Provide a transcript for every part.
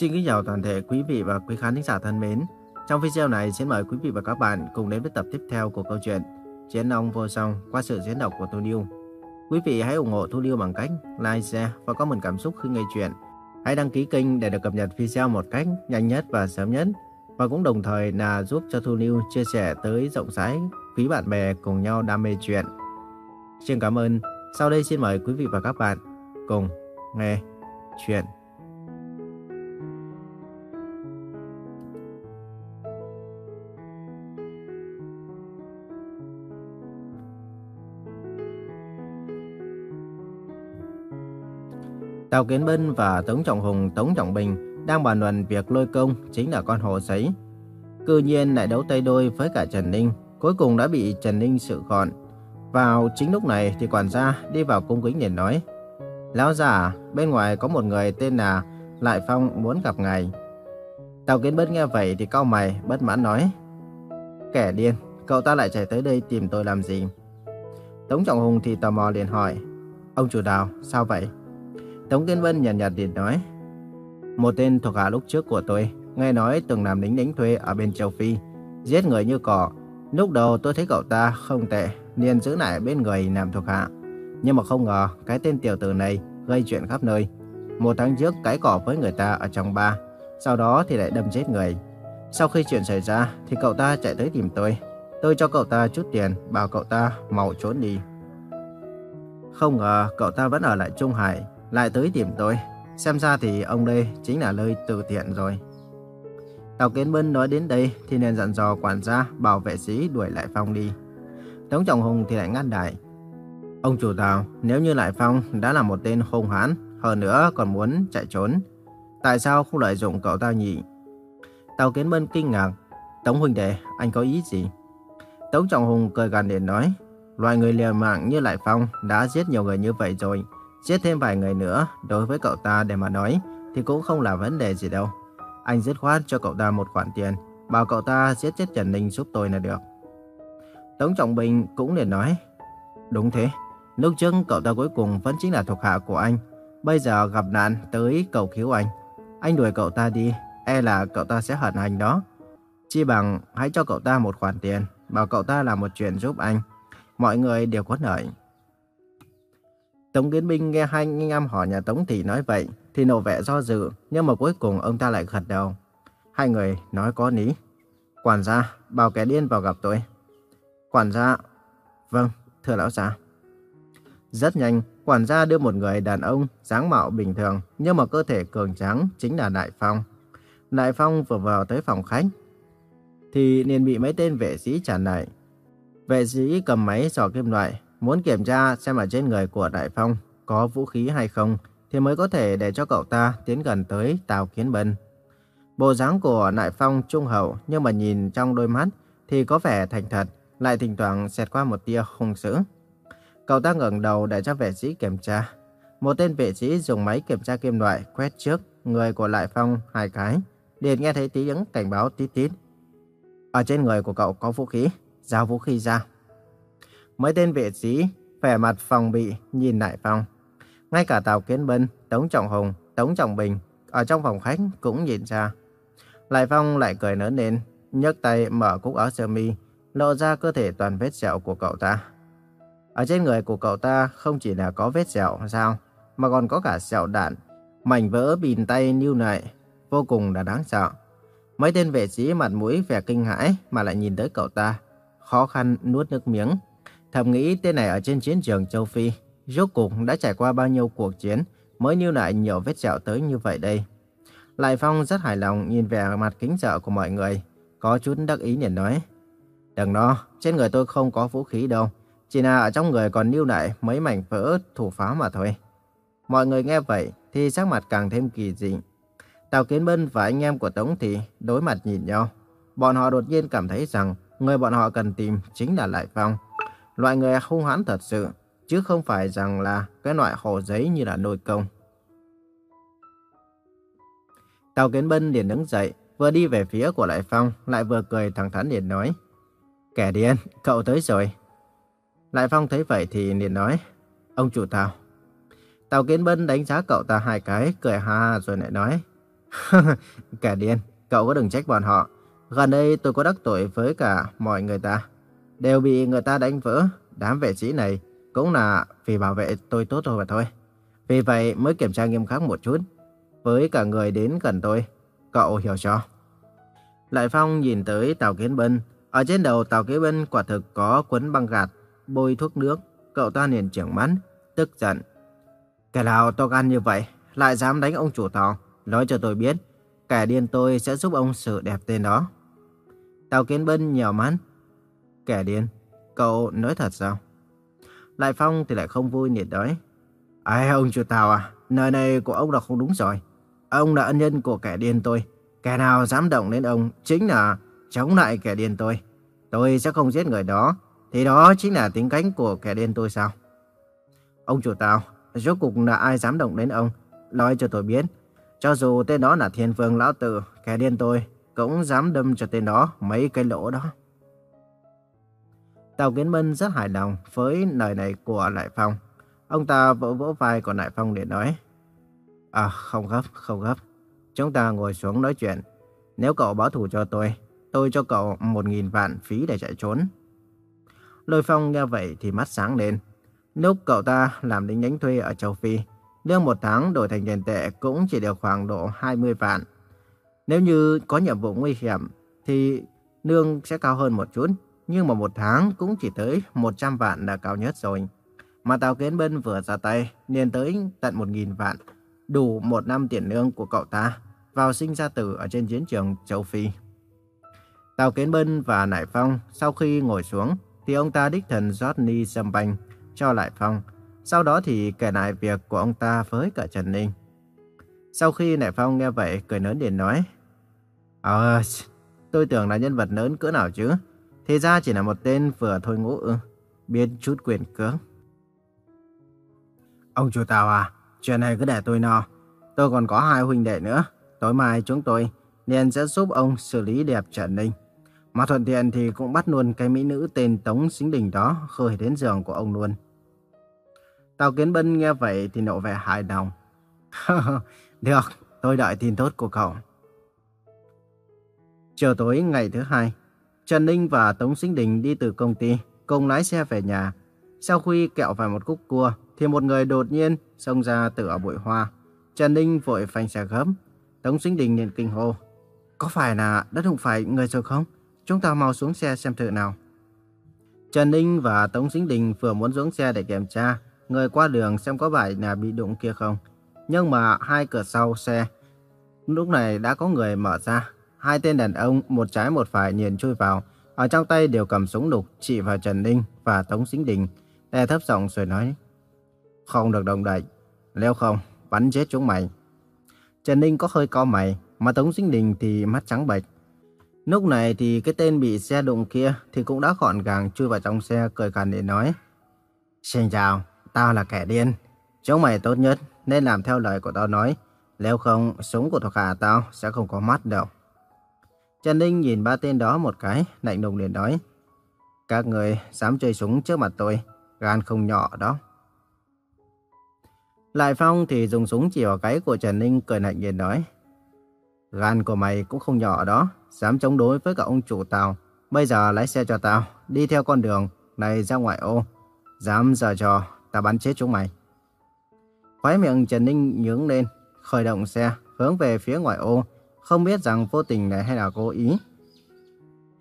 Xin kính chào toàn thể quý vị và quý khán thính giả thân mến. Trong video này xin mời quý vị và các bạn cùng đến với tập tiếp theo của câu chuyện Chiến ông Vô Song qua sự diễn đọc của Thu Liêu. Quý vị hãy ủng hộ Thu Liêu bằng cách like, share và comment cảm xúc khi nghe chuyện. Hãy đăng ký kênh để được cập nhật video một cách nhanh nhất và sớm nhất. Và cũng đồng thời là giúp cho Thu Liêu chia sẻ tới rộng rãi quý bạn bè cùng nhau đam mê chuyện. Xin cảm ơn. Sau đây xin mời quý vị và các bạn cùng nghe chuyện. Tào Kiến Bân và Tống Trọng Hùng, Tống Trọng Bình đang bàn luận việc lôi công chính là con hồ sấy. Cư nhiên lại đấu tay đôi với cả Trần Ninh, cuối cùng đã bị Trần Ninh sự gọn. Vào chính lúc này thì quản gia đi vào cung kính để nói. Lão giả bên ngoài có một người tên là Lại Phong muốn gặp ngài. Tào Kiến Bân nghe vậy thì cau mày, bất mãn nói. Kẻ điên, cậu ta lại chạy tới đây tìm tôi làm gì? Tống Trọng Hùng thì tò mò liền hỏi. Ông chủ đào, sao vậy? Tống Kiến Vân nhàn nhạt liền nói. Một tên thuộc hạ lúc trước của tôi, nghe nói từng làm lính đánh thuê ở bên châu Phi, giết người như cỏ. Lúc đầu tôi thấy cậu ta không tệ, liền giữ lại bên người làm thuộc hạ. Nhưng mà không ngờ cái tên tiểu tử này gây chuyện khắp nơi. Một tháng trước cái cỏ với người ta ở trong ba, sau đó thì lại đâm chết người. Sau khi chuyện xảy ra thì cậu ta chạy tới tìm tôi. Tôi cho cậu ta chút tiền, bảo cậu ta mau trốn đi. Không ngờ cậu ta vẫn ở lại Trung Hải, lại tới tìm tôi. Xem ra thì ông đây chính là nơi từ thiện rồi. Tào Kiến Bân nói đến đây thì nên dặn dò quản gia bảo vệ sĩ đuổi lại Phong đi. Tống Trọng Hùng thì lại ngăn đại. Ông chủ Tào, nếu như Lại Phong đã là một tên hung hãn, hơn nữa còn muốn chạy trốn, tại sao không lợi dụng cậu ta nhỉ? Tào Kiến Bân kinh ngạc, Tống huynh đệ, anh có ý gì? Tống Trọng Hùng cười gằn để nói, loài người liều mạng như Lại Phong đã giết nhiều người như vậy rồi, Giết thêm vài người nữa, đối với cậu ta để mà nói, thì cũng không là vấn đề gì đâu. Anh dứt khoát cho cậu ta một khoản tiền, bảo cậu ta giết chết Trần Ninh giúp tôi là được. Tống Trọng Bình cũng liền nói, đúng thế, lúc trước cậu ta cuối cùng vẫn chính là thuộc hạ của anh. Bây giờ gặp nạn tới cầu cứu anh. Anh đuổi cậu ta đi, e là cậu ta sẽ hận anh đó. Chi bằng hãy cho cậu ta một khoản tiền, bảo cậu ta làm một chuyện giúp anh. Mọi người đều có lợi. Tống Kiến Minh nghe hai anh em họ nhà Tống Thị nói vậy, thì nổ vẻ do dự, nhưng mà cuối cùng ông ta lại gật đầu. Hai người nói có lý. Quản gia, bảo kẻ điên vào gặp tôi. Quản gia, vâng, thưa lão gia. Rất nhanh, quản gia đưa một người đàn ông dáng mạo bình thường, nhưng mà cơ thể cường tráng chính là Đại Phong. Đại Phong vừa vào tới phòng khách, thì liền bị mấy tên vệ sĩ chặn lại. Vệ sĩ cầm máy dò kim loại, Muốn kiểm tra xem ở trên người của Đại Phong có vũ khí hay không thì mới có thể để cho cậu ta tiến gần tới Tào Kiến Bân. Bộ dáng của Đại Phong trung hậu nhưng mà nhìn trong đôi mắt thì có vẻ thành thật, lại thỉnh thoảng xẹt qua một tia hung dữ. Cậu ta ngẩng đầu để cho vệ sĩ kiểm tra. Một tên vệ sĩ dùng máy kiểm tra kim loại quét trước người của Lại Phong hai cái. liền nghe thấy tiếng cảnh báo tít tít. Ở trên người của cậu có vũ khí, giao vũ khí ra. Mấy tên vệ sĩ vẻ mặt phòng bị nhìn lại Phong. Ngay cả Tào Kiến Bân, Tống Trọng Hùng, Tống Trọng Bình ở trong phòng khách cũng nhìn ra. Lại Phong lại cười lớn lên, nhấc tay mở cúc áo sơ mi, lộ ra cơ thể toàn vết sẹo của cậu ta. Ở trên người của cậu ta không chỉ là có vết sẹo sao, mà còn có cả sẹo đạn, mảnh vỡ bìn tay như này, vô cùng là đáng sợ. Mấy tên vệ sĩ mặt mũi vẻ kinh hãi mà lại nhìn tới cậu ta, khó khăn nuốt nước miếng. Thầm nghĩ tên này ở trên chiến trường châu Phi, rốt cuộc đã trải qua bao nhiêu cuộc chiến mới lưu lại nhiều vết sẹo tới như vậy đây. Lại Phong rất hài lòng nhìn vẻ mặt kính sợ của mọi người, có chút đắc ý liền nói. Đừng lo, trên người tôi không có vũ khí đâu, chỉ là ở trong người còn lưu lại mấy mảnh vỡ thủ pháo mà thôi. Mọi người nghe vậy thì sắc mặt càng thêm kỳ dị. Tào Kiến Bân và anh em của Tống Thị đối mặt nhìn nhau. Bọn họ đột nhiên cảm thấy rằng người bọn họ cần tìm chính là Lại Phong. Loại người hung hãn thật sự, chứ không phải rằng là cái loại hồ giấy như là nồi công. Tào Kiến Bân liền đứng dậy, vừa đi về phía của Lại Phong, lại vừa cười thẳng thắn liền nói. Kẻ điên, cậu tới rồi. Lại Phong thấy vậy thì liền nói, ông chủ Tào. Tào Kiến Bân đánh giá cậu ta hai cái, cười ha ha rồi lại nói, Kẻ điên, cậu có đừng trách bọn họ. Gần đây tôi có đắc tội với cả mọi người ta. Đều bị người ta đánh vỡ. Đám vệ sĩ này cũng là vì bảo vệ tôi tốt thôi mà thôi. Vì vậy mới kiểm tra nghiêm khắc một chút. Với cả người đến gần tôi, cậu hiểu cho. Lại Phong nhìn tới Tàu Kiến Bân. Ở trên đầu Tàu Kiến Bân quả thực có quấn băng gạt, bôi thuốc nước. Cậu ta liền trưởng mắt, tức giận. Kẻ nào to gan như vậy, lại dám đánh ông chủ tàu. Nói cho tôi biết, kẻ điên tôi sẽ giúp ông xử đẹp tên đó. Tàu Kiến Bân nhào mắt. Kẻ điên, cậu nói thật sao? Lại Phong thì lại không vui nhiệt đói. Ai ông chủ tàu à, nơi này của ông là không đúng rồi. Ông là ân nhân của kẻ điên tôi. Kẻ nào dám động đến ông chính là chống lại kẻ điên tôi. Tôi sẽ không giết người đó. Thì đó chính là tính cách của kẻ điên tôi sao? Ông chủ tàu, rốt cuộc là ai dám động đến ông? Nói cho tôi biết. Cho dù tên đó là thiên vương lão tử, kẻ điên tôi, cũng dám đâm cho tên đó mấy cái lỗ đó. Tào Kiến Minh rất hài lòng với lời này của Lại Phong. Ông ta vỗ vỗ vai của Lại Phong để nói. À, không gấp, không gấp. Chúng ta ngồi xuống nói chuyện. Nếu cậu báo thù cho tôi, tôi cho cậu một nghìn vạn phí để chạy trốn. Lôi Phong nghe vậy thì mắt sáng lên. Lúc cậu ta làm lính đánh thuê ở châu Phi, lương một tháng đổi thành tiền tệ cũng chỉ được khoảng độ 20 vạn. Nếu như có nhiệm vụ nguy hiểm thì lương sẽ cao hơn một chút, nhưng mà một tháng cũng chỉ tới 100 vạn là cao nhất rồi. Mà Tàu Kiến Bân vừa ra tay, liền tới tận 1.000 vạn, đủ một năm tiền lương của cậu ta, vào sinh ra tử ở trên chiến trường châu Phi. Tàu Kiến Bân và Nải Phong sau khi ngồi xuống, thì ông ta đích thần rót ni sâm banh cho Lại Phong. Sau đó thì kể lại việc của ông ta với cả Trần Ninh. Sau khi Nải Phong nghe vậy, cười lớn liền nói. Ờ, tôi tưởng là nhân vật lớn cỡ nào chứ. Thì ra chỉ là một tên vừa thôi ngũ ư, biết chút quyền cưỡng. Ông chủ Tào à, chuyện này cứ để tôi no. Tôi còn có hai huynh đệ nữa. Tối mai chúng tôi liền sẽ giúp ông xử lý đẹp Trần Ninh. Mà thuận tiện thì cũng bắt luôn cái mỹ nữ tên Tống Xính Đình đó khơi đến giường của ông luôn. Tào Kiến Bân nghe vậy thì nộ vẻ hài lòng. Được, tôi đợi tin tốt của cậu. Chiều tối ngày thứ hai, Trần Ninh và Tống Sinh Đình đi từ công ty, cùng lái xe về nhà. Sau khi kẹo vào một khúc cua, thì một người đột nhiên xông ra từ ở bụi hoa. Trần Ninh vội phanh xe gấp. Tống Sinh Đình liền kinh hô. Có phải là đã đụng phải người rồi không? Chúng ta mau xuống xe xem thử nào. Trần Ninh và Tống Sinh Đình vừa muốn xuống xe để kiểm tra người qua đường xem có phải là bị đụng kia không. Nhưng mà hai cửa sau xe lúc này đã có người mở ra. Hai tên đàn ông, một trái một phải nhìn chui vào. Ở trong tay đều cầm súng lục chỉ vào Trần Ninh và Tống Sính Đình. Đe thấp giọng rồi nói. Không được động đậy. Nếu không, bắn chết chúng mày. Trần Ninh có hơi co mày, mà Tống Sính Đình thì mắt trắng bệch. Lúc này thì cái tên bị xe đụng kia thì cũng đã gọn gàng chui vào trong xe cười cằn để nói. Xin chào, tao là kẻ điên. Chúng mày tốt nhất nên làm theo lời của tao nói. Nếu không, súng của thuộc hạ tao sẽ không có mắt đâu. Trần Ninh nhìn ba tên đó một cái, lạnh lùng liền nói. Các người dám chơi súng trước mặt tôi, gan không nhỏ đó. Lại Phong thì dùng súng chỉ vào cái của Trần Ninh cười lạnh liền nói. Gan của mày cũng không nhỏ đó, dám chống đối với cả ông chủ tàu. Bây giờ lái xe cho tao, đi theo con đường này ra ngoại ô. Dám giờ trò, tao bắn chết chúng mày. Khóe miệng Trần Ninh nhướng lên, khởi động xe, hướng về phía ngoại ô, không biết rằng vô tình này hay là cố ý.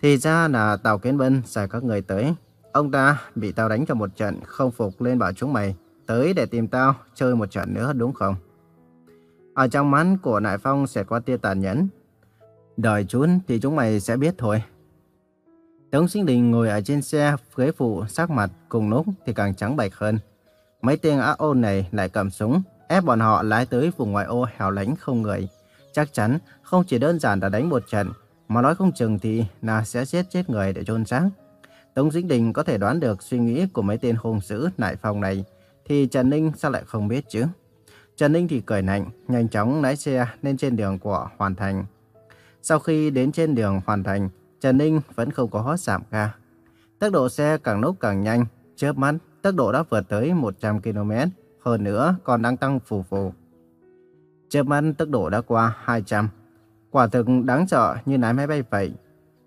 Thì ra là Tàu Kiến Bân xài các người tới. Ông ta bị tao đánh cho một trận, không phục lên bảo chúng mày tới để tìm tao chơi một trận nữa đúng không? Ở trong mắt của Nại Phong sẽ có tia tàn nhẫn. Đợi chút thì chúng mày sẽ biết thôi. Tống Sinh Đình ngồi ở trên xe, ghế phụ sắc mặt cùng lúc thì càng trắng bệch hơn. Mấy tên ác ôn này lại cầm súng, ép bọn họ lái tới vùng ngoại ô hẻo lánh không người. Chắc chắn không chỉ đơn giản là đánh một trận, mà nói không chừng thì là sẽ giết chết người để chôn xác. Tống Dĩnh Đình có thể đoán được suy nghĩ của mấy tên hung dữ nại phòng này, thì Trần Ninh sao lại không biết chứ? Trần Ninh thì cười lạnh, nhanh chóng lái xe lên trên đường của Hoàn Thành. Sau khi đến trên đường Hoàn Thành, Trần Ninh vẫn không có hót giảm ga. Tốc độ xe càng lúc càng nhanh, chớp mắt, tốc độ đã vượt tới 100 km, hơn nữa còn đang tăng phù phù. Trước mắt tốc độ đã qua 200. Quả thực đáng sợ như lái máy bay vậy.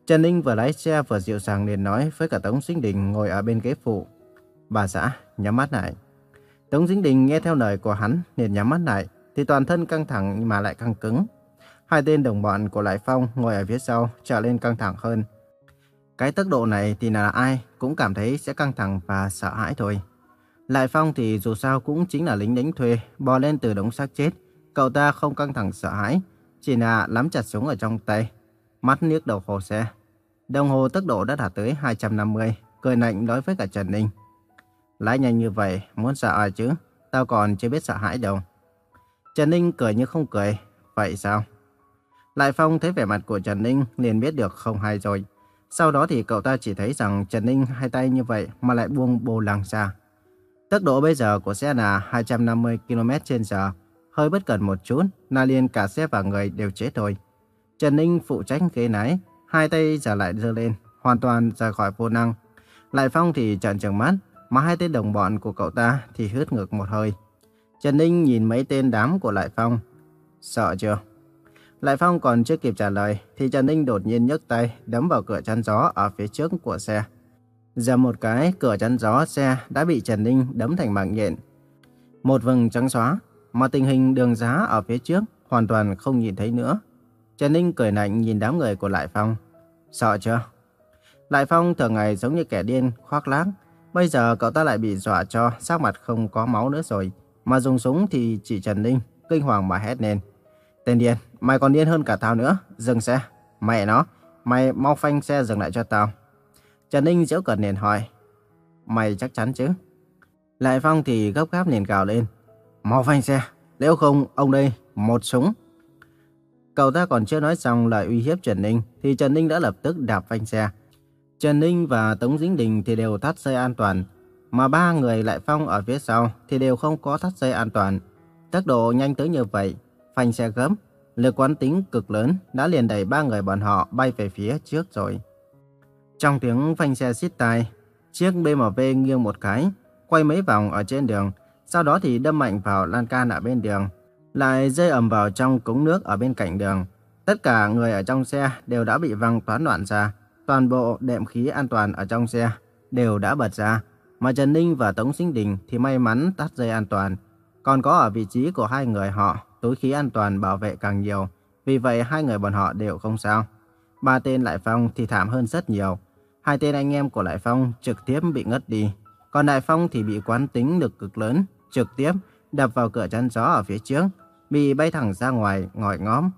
Trần Ninh vừa lái xe vừa dịu dàng liền nói với cả Tống Sinh Đình ngồi ở bên ghế phụ. Bà xã, nhắm mắt lại. Tống Sinh Đình nghe theo lời của hắn liền nhắm mắt lại, thì toàn thân căng thẳng mà lại căng cứng. Hai tên đồng bọn của Lại Phong ngồi ở phía sau trở lên căng thẳng hơn. Cái tốc độ này thì là ai cũng cảm thấy sẽ căng thẳng và sợ hãi thôi. Lại Phong thì dù sao cũng chính là lính đánh thuê, bò lên từ đống xác chết. Cậu ta không căng thẳng sợ hãi, chỉ là nắm chặt súng ở trong tay, mắt liếc đầu hồ xe. Đồng hồ tốc độ đã đạt tới 250, cười lạnh nói với cả Trần Ninh. Lái nhanh như vậy, muốn sợ ai chứ? Tao còn chưa biết sợ hãi đâu. Trần Ninh cười như không cười. Vậy sao? Lại Phong thấy vẻ mặt của Trần Ninh liền biết được không hay rồi. Sau đó thì cậu ta chỉ thấy rằng Trần Ninh hai tay như vậy mà lại buông bồ lăng ra. Tốc độ bây giờ của xe là 250 km h hơi bất cẩn một chút là liền cả xe và người đều chết thôi. Trần Ninh phụ trách ghế lái, hai tay giả lại giơ lên, hoàn toàn ra khỏi vô năng. Lại Phong thì trợn trừng mắt, mà hai tên đồng bọn của cậu ta thì hít ngược một hơi. Trần Ninh nhìn mấy tên đám của Lại Phong. Sợ chưa? Lại Phong còn chưa kịp trả lời thì Trần Ninh đột nhiên nhấc tay đấm vào cửa chắn gió ở phía trước của xe. Giờ một cái cửa chắn gió xe đã bị Trần Ninh đấm thành mảng nhện. Một vầng trắng xóa mà tình hình đường giá ở phía trước hoàn toàn không nhìn thấy nữa. Trần Ninh cười lạnh nhìn đám người của Lại Phong. Sợ chưa? Lại Phong thường ngày giống như kẻ điên, khoác lác. Bây giờ cậu ta lại bị dọa cho sắc mặt không có máu nữa rồi. Mà dùng súng thì chỉ Trần Ninh, kinh hoàng mà hét lên. Tên điên, mày còn điên hơn cả tao nữa. Dừng xe. Mẹ nó, mày mau phanh xe dừng lại cho tao. Trần Ninh giễu cợt liền hỏi. Mày chắc chắn chứ? Lại Phong thì gấp gáp liền gào lên. Mau phanh xe, nếu không ông đây một súng. Cậu ta còn chưa nói xong lời uy hiếp Trần Ninh thì Trần Ninh đã lập tức đạp phanh xe. Trần Ninh và Tống Dính Đình thì đều thắt dây an toàn, mà ba người lại phong ở phía sau thì đều không có thắt dây an toàn. Tốc độ nhanh tới như vậy, phanh xe gấp, lực quán tính cực lớn đã liền đẩy ba người bọn họ bay về phía trước rồi. Trong tiếng phanh xe xít tai, chiếc BMW nghiêng một cái, quay mấy vòng ở trên đường, sau đó thì đâm mạnh vào lan can ở bên đường, lại rơi ầm vào trong cống nước ở bên cạnh đường. Tất cả người ở trong xe đều đã bị văng toán loạn ra, toàn bộ đệm khí an toàn ở trong xe đều đã bật ra, mà Trần Ninh và Tống Sinh Đình thì may mắn tắt dây an toàn. Còn có ở vị trí của hai người họ, túi khí an toàn bảo vệ càng nhiều, vì vậy hai người bọn họ đều không sao. Ba tên Lại Phong thì thảm hơn rất nhiều. Hai tên anh em của Lại Phong trực tiếp bị ngất đi, còn Đại Phong thì bị quán tính lực cực lớn, trực tiếp đập vào cửa chắn gió ở phía trước, bị bay thẳng ra ngoài, ngòi ngóm.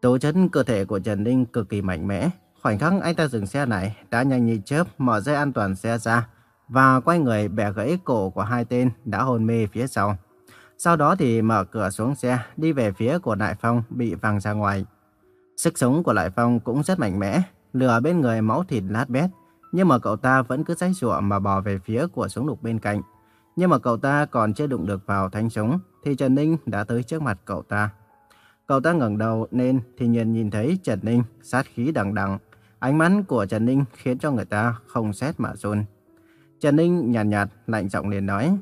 Tố chất cơ thể của Trần Ninh cực kỳ mạnh mẽ, Khoảnh khắc anh ta dừng xe này, đã nhanh như chớp mở dây an toàn xe ra và quay người bẻ gãy cổ của hai tên đã hôn mê phía sau. Sau đó thì mở cửa xuống xe, đi về phía của Đại Phong bị văng ra ngoài. Sức sống của Đại Phong cũng rất mạnh mẽ, lửa bên người máu thịt lát bét, nhưng mà cậu ta vẫn cứ giãy giụa mà bò về phía của súng lục bên cạnh. Nhưng mà cậu ta còn chưa đụng được vào thanh súng, thì Trần Ninh đã tới trước mặt cậu ta. Cậu ta ngẩng đầu nên thì nhìn nhìn thấy Trần Ninh sát khí đằng đằng, Ánh mắt của Trần Ninh khiến cho người ta không xét mà run. Trần Ninh nhàn nhạt, nhạt, lạnh giọng liền nói.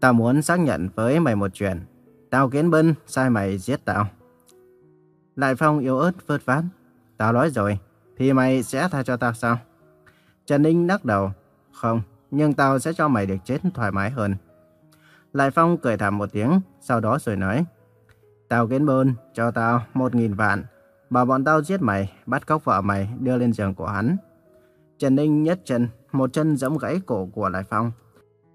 Tao muốn xác nhận với mày một chuyện. Tao kiến bân sai mày giết tao. Lại Phong yếu ớt vớt vát. Tao nói rồi, thì mày sẽ tha cho tao sao? Trần Ninh lắc đầu. Không, nhưng tao sẽ cho mày được chết thoải mái hơn. Lại Phong cười thảm một tiếng, sau đó rồi nói. Tao kiến bơn cho tao một nghìn vạn Bảo bọn tao giết mày, bắt cóc vợ mày, đưa lên giường của hắn. Trần Ninh nhất chân, một chân giẫm gãy cổ của Lại Phong.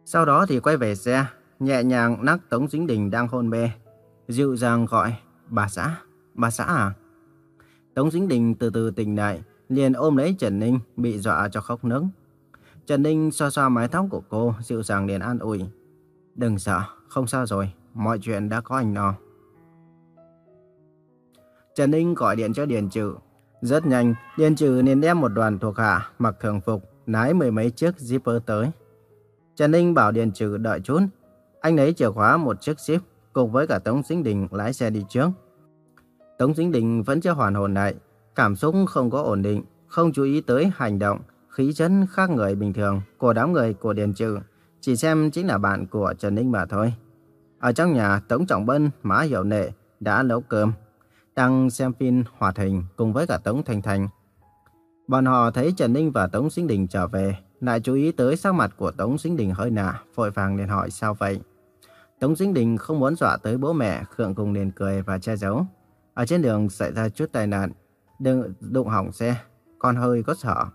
Sau đó thì quay về xe, nhẹ nhàng nắc Tống Dính Đình đang hôn mê. Dịu dàng gọi, bà xã, bà xã à? Tống Dính Đình từ từ tỉnh lại, liền ôm lấy Trần Ninh, bị dọa cho khóc nấc. Trần Ninh xoa xoa mái tóc của cô, dịu dàng liền an ủi. Đừng sợ, không sao rồi, mọi chuyện đã có anh lo. Trần Ninh gọi điện cho Điền Trừ. Rất nhanh, Điền Trừ liền đem một đoàn thuộc hạ mặc thường phục, lái mười mấy chiếc zipper tới. Trần Ninh bảo Điền Trừ đợi chút. Anh lấy chìa khóa một chiếc zip cùng với cả Tống Dính Đình lái xe đi trước. Tống Dính Đình vẫn chưa hoàn hồn lại, cảm xúc không có ổn định, không chú ý tới hành động, khí chất khác người bình thường của đám người của Điền Trừ, chỉ xem chính là bạn của Trần Ninh mà thôi. Ở trong nhà, Tống Trọng Bân, Mã Hiểu Nệ đã nấu cơm, đang xem phim hoạt hình cùng với cả Tống Thanh Thanh. Bọn họ thấy Trần Ninh và Tống Sinh Đình trở về, lại chú ý tới sắc mặt của Tống Sinh Đình hơi nạ, vội vàng liền hỏi sao vậy. Tống Sinh Đình không muốn dọa tới bố mẹ, Khượng cùng liền cười và che giấu. Ở trên đường xảy ra chút tai nạn, đừng đụng hỏng xe, con hơi có sợ.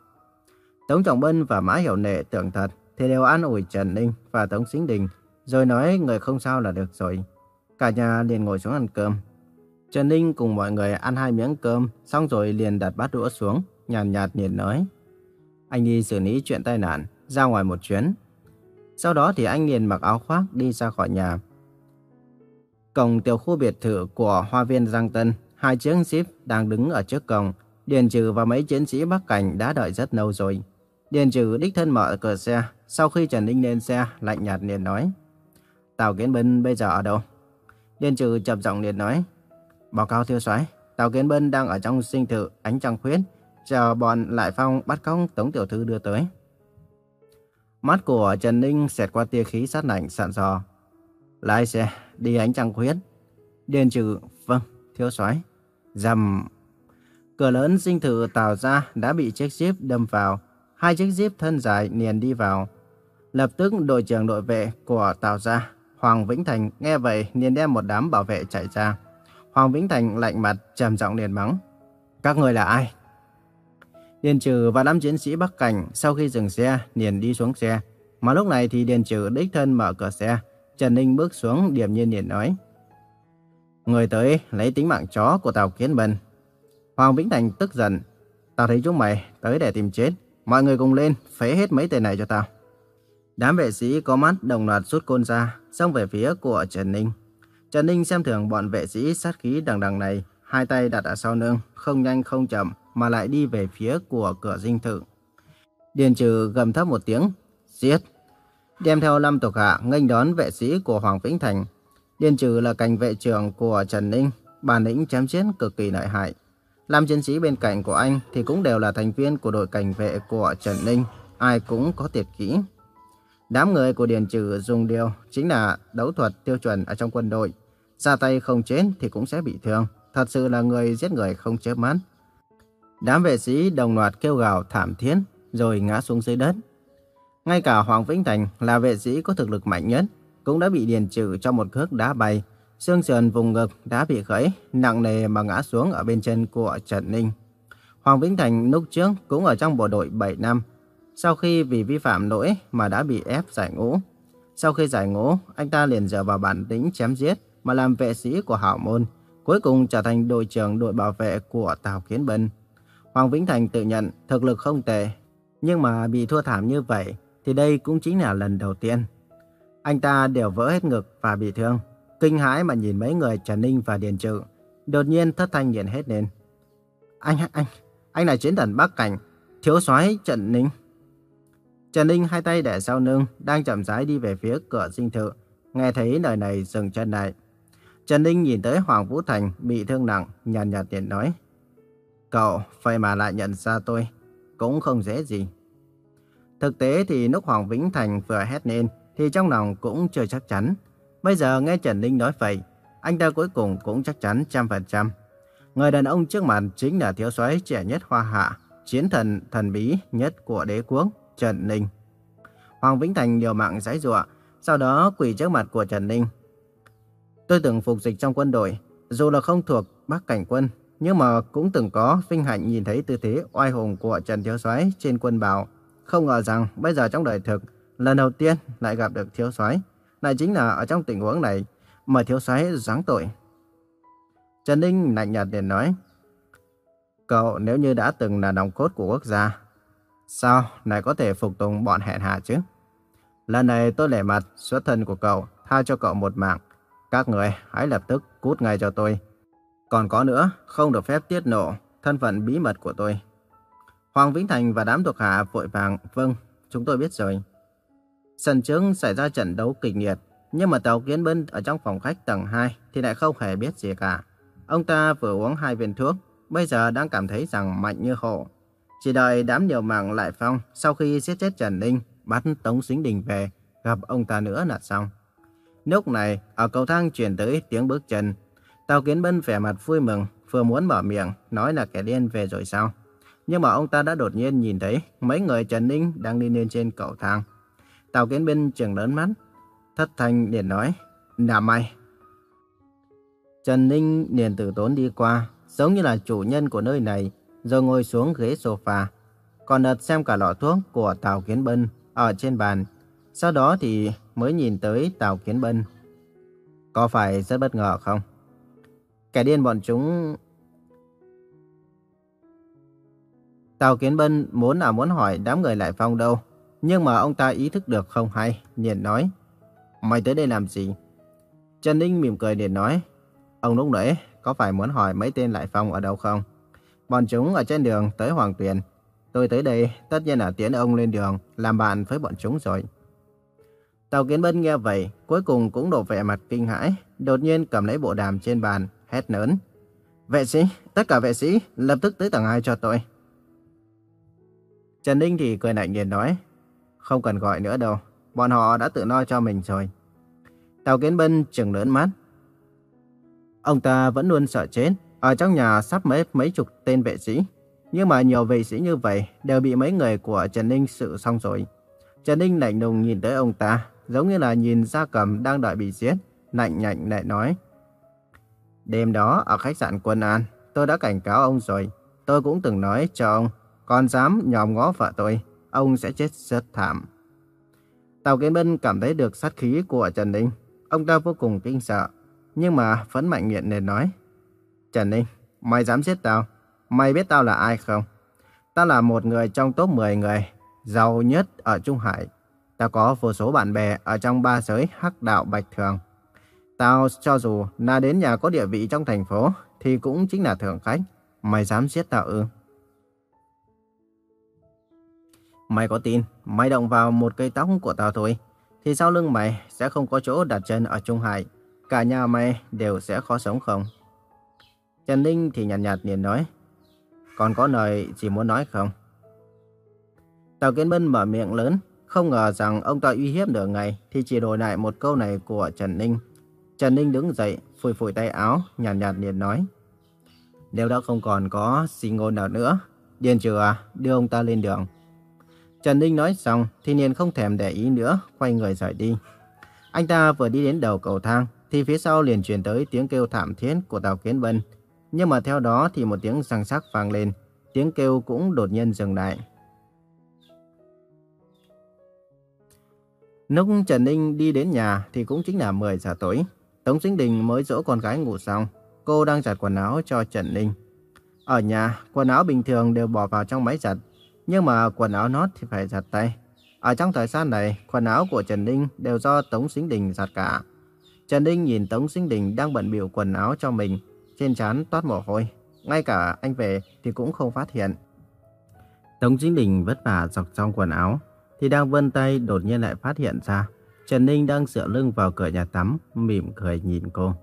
Tống Trọng Bân và Mã Hiểu Nệ tưởng thật thì đều an ủi Trần Ninh và Tống Sinh Đình, rồi nói người không sao là được rồi. Cả nhà liền ngồi xuống ăn cơm. Trần Ninh cùng mọi người ăn hai miếng cơm, xong rồi liền đặt bát đũa xuống, nhàn nhạt, nhạt liền nói. Anh đi xử lý chuyện tai nạn, ra ngoài một chuyến. Sau đó thì anh liền mặc áo khoác đi ra khỏi nhà. Cổng tiểu khu biệt thự của Hoa viên Giang Tân, hai chiếc ship đang đứng ở trước cổng. Điền Trừ và mấy chiến sĩ Bắc Cảnh đã đợi rất lâu rồi. Điền Trừ đích thân mở cửa xe, sau khi Trần Ninh lên xe, lạnh nhạt liền nói. Tàu Kiến Bân bây giờ ở đâu? Điền Trừ chậm giọng liền nói. Báo cáo thiếu soái, Tàu Kiến Bân đang ở trong sinh thự ánh trăng khuyết, chờ bọn Lại Phong bắt cóc Tống Tiểu Thư đưa tới. Mắt của Trần Ninh xẹt qua tia khí sát lạnh sạn dò. Lái xe, đi ánh trăng khuyết. Điền Trừ, vâng, thiếu soái. Dầm. Cửa lớn sinh thự tàu ra đã bị chiếc ship đâm vào. Hai chiếc jeep thân dài liền đi vào. Lập tức đội trưởng đội vệ của Tào Gia, Hoàng Vĩnh Thành nghe vậy liền đem một đám bảo vệ chạy ra. Hoàng Vĩnh Thành lạnh mặt trầm giọng liền mắng. Các người là ai? Điền Trừ và đám chiến sĩ Bắc Cảnh sau khi dừng xe liền đi xuống xe. Mà lúc này thì Điền Trừ đích thân mở cửa xe. Trần Ninh bước xuống điềm nhiên liền nói. Người tới lấy tính mạng chó của Tào Kiến Bân. Hoàng Vĩnh Thành tức giận. Tao thấy chúng mày tới để tìm chết. Mọi người cùng lên, phế hết mấy tên này cho tao. Đám vệ sĩ có mắt đồng loạt rút côn ra, xông về phía của Trần Ninh. Trần Ninh xem thường bọn vệ sĩ sát khí đằng đằng này, hai tay đặt ở sau lưng, không nhanh không chậm, mà lại đi về phía của cửa dinh thự. Điền trừ gầm thấp một tiếng, giết. Đem theo năm thuộc hạ nghênh đón vệ sĩ của Hoàng Vĩnh Thành. Điền trừ là cảnh vệ trưởng của Trần Ninh, bản lĩnh chém chiến cực kỳ lợi hại. Làm chiến sĩ bên cạnh của anh thì cũng đều là thành viên của đội cảnh vệ của Trần Ninh, ai cũng có tiệt kỹ. Đám người của Điền Trừ dùng điều chính là đấu thuật tiêu chuẩn ở trong quân đội. Ra tay không chết thì cũng sẽ bị thương. Thật sự là người giết người không chớp mắt. Đám vệ sĩ đồng loạt kêu gào thảm thiết rồi ngã xuống dưới đất. Ngay cả Hoàng Vĩnh Thành là vệ sĩ có thực lực mạnh nhất cũng đã bị Điền Trừ cho một cước đá bay. Xương sườn vùng ngực đã bị gãy, nặng nề mà ngã xuống ở bên chân của Trần Ninh. Hoàng Vĩnh Thành lúc trước cũng ở trong bộ đội 7 năm, sau khi vì vi phạm lỗi mà đã bị ép giải ngũ. Sau khi giải ngũ, anh ta liền dựa vào bản tính chém giết mà làm vệ sĩ của Hảo Môn, cuối cùng trở thành đội trưởng đội bảo vệ của Tào Kiến Bân. Hoàng Vĩnh Thành tự nhận thực lực không tệ, nhưng mà bị thua thảm như vậy thì đây cũng chính là lần đầu tiên. Anh ta đều vỡ hết ngực và bị thương, kinh hãi mà nhìn mấy người Trần Ninh và Điền Trự, đột nhiên thất thanh nhìn hết lên. Anh, anh, anh là chiến thần Bắc Cảnh, thiếu soái Trần Ninh. Trần Ninh hai tay để sau lưng, đang chậm rãi đi về phía cửa dinh thự. Nghe thấy lời này dừng chân lại. Trần Ninh nhìn tới Hoàng Vũ Thành bị thương nặng, nhàn nhạt tiện nói. Cậu phải mà lại nhận ra tôi, cũng không dễ gì. Thực tế thì lúc Hoàng Vĩnh Thành vừa hét lên, thì trong lòng cũng chưa chắc chắn. Bây giờ nghe Trần Ninh nói vậy, anh ta cuối cùng cũng chắc chắn trăm phần trăm. Người đàn ông trước mặt chính là thiếu soái trẻ nhất Hoa Hạ, chiến thần thần bí nhất của đế quốc. Trần Ninh. Hoàng Vĩnh Thành liều mạng giãy giụa, sau đó quỳ trước mặt của Trần Ninh. Tôi từng phục dịch trong quân đội, dù là không thuộc Bắc Cảnh quân, nhưng mà cũng từng có vinh hạnh nhìn thấy tư thế oai hùng của Trần Thiếu Soái trên quân bào. Không ngờ rằng bây giờ trong đời thực, lần đầu tiên lại gặp được Thiếu Soái, lại chính là ở trong tình huống này mà Thiếu Soái giáng tội. Trần Ninh lạnh nhạt liền nói, Cậu nếu như đã từng là đồng cốt của quốc gia, Sao lại có thể phục tùng bọn hẹn hạ chứ? Lần này tôi lẻ mặt xuất thân của cậu, tha cho cậu một mạng. Các người hãy lập tức cút ngay cho tôi. Còn có nữa, không được phép tiết lộ thân phận bí mật của tôi. Hoàng Vĩnh Thành và đám thuộc hạ vội vàng, vâng, chúng tôi biết rồi. Sân trướng xảy ra trận đấu kịch liệt, nhưng mà Tàu Kiến Bân ở trong phòng khách tầng 2 thì lại không hề biết gì cả. Ông ta vừa uống hai viên thuốc, bây giờ đang cảm thấy rằng mạnh như hổ. Chỉ đợi đám điều mạng lại phong sau khi giết chết Trần Ninh, bắt Tống Xính Đình về, gặp ông ta nữa là xong. Lúc này, ở cầu thang truyền tới tiếng bước chân. Tào Kiến Bân vẻ mặt vui mừng, vừa muốn mở miệng, nói là kẻ điên về rồi sao. Nhưng mà ông ta đã đột nhiên nhìn thấy mấy người Trần Ninh đang đi lên trên cầu thang. Tào Kiến Bân trừng lớn mắt, thất thanh liền nói, là mày. Trần Ninh liền từ tốn đi qua, giống như là chủ nhân của nơi này, rồi ngồi xuống ghế sofa. Còn đợt xem cả lọ thuốc của Tào Kiến Bân ở trên bàn. Sau đó thì mới nhìn tới Tào Kiến Bân. Có phải rất bất ngờ không? Kẻ điên bọn chúng... Tào Kiến Bân muốn là muốn hỏi đám người lại phong đâu. Nhưng mà ông ta ý thức được không hay, liền nói. Mày tới đây làm gì? Trần Ninh mỉm cười liền nói. Ông lúc nãy có phải muốn hỏi mấy tên lại phong ở đâu không? Bọn chúng ở trên đường tới Hoàng Tuyền. Tôi tới đây tất nhiên là tiến ông lên đường làm bạn với bọn chúng rồi. Tàu Kiến Bân nghe vậy, cuối cùng cũng đổ vẻ mặt kinh hãi, đột nhiên cầm lấy bộ đàm trên bàn, hét lớn. Vệ sĩ, tất cả vệ sĩ, lập tức tới tầng 2 cho tôi. Trần Ninh thì cười lạnh liền nói, không cần gọi nữa đâu, bọn họ đã tự no cho mình rồi. Tàu Kiến Bân trừng lớn mắt. Ông ta vẫn luôn sợ chết, ở trong nhà sắp mấy mấy chục tên vệ sĩ. Nhưng mà nhiều vệ sĩ như vậy đều bị mấy người của Trần Ninh sự xong rồi. Trần Ninh lạnh lùng nhìn tới ông ta, giống như là nhìn gia cầm đang đợi bị giết, lạnh nhạnh lại nói. Đêm đó ở khách sạn Quân An, tôi đã cảnh cáo ông rồi. Tôi cũng từng nói cho ông, còn dám nhòm ngó vợ tôi, ông sẽ chết rất thảm. Tàu Kiến Bân cảm thấy được sát khí của Trần Ninh. Ông ta vô cùng kinh sợ, nhưng mà vẫn mạnh miệng nên nói. Trần Ninh, mày dám giết tao? Mày biết tao là ai không? Tao là một người trong top 10 người giàu nhất ở Trung Hải. Tao có vô số bạn bè ở trong ba giới hắc đạo bạch thường. Tao cho dù là đến nhà có địa vị trong thành phố thì cũng chính là thượng khách. Mày dám giết tao ư? Mày có tin mày động vào một cây tóc của tao thôi thì sau lưng mày sẽ không có chỗ đặt chân ở Trung Hải. Cả nhà mày đều sẽ khó sống không? Trần Ninh thì nhạt nhạt liền nói. Còn có lời gì muốn nói không? Tào Kiến Bân mở miệng lớn, không ngờ rằng ông ta uy hiếp nửa ngày thì chỉ đổi lại một câu này của Trần Ninh. Trần Ninh đứng dậy, phủi phủi tay áo, nhàn nhạt, nhạt liền nói. Nếu đã không còn có xin ngôn nào nữa, Điền Trừ à, đưa ông ta lên đường. Trần Ninh nói xong thì liền không thèm để ý nữa, quay người rời đi. Anh ta vừa đi đến đầu cầu thang thì phía sau liền truyền tới tiếng kêu thảm thiết của Tào Kiến Vân. Nhưng mà theo đó thì một tiếng răng sắc vang lên, tiếng kêu cũng đột nhiên dừng lại. Lúc Trần Ninh đi đến nhà thì cũng chính là 10 giờ tối. Tống Sinh Đình mới dỗ con gái ngủ xong. Cô đang giặt quần áo cho Trần Ninh. Ở nhà, quần áo bình thường đều bỏ vào trong máy giặt. Nhưng mà quần áo nót thì phải giặt tay. Ở trong thời gian này, quần áo của Trần Ninh đều do Tống Sinh Đình giặt cả. Trần Ninh nhìn Tống Sinh Đình đang bận biểu quần áo cho mình. Trên trán toát mồ hôi. Ngay cả anh về thì cũng không phát hiện. Tống Sinh Đình vất vả dọc trong quần áo thì đang vươn tay đột nhiên lại phát hiện ra Trần Ninh đang dựa lưng vào cửa nhà tắm, mỉm cười nhìn cô.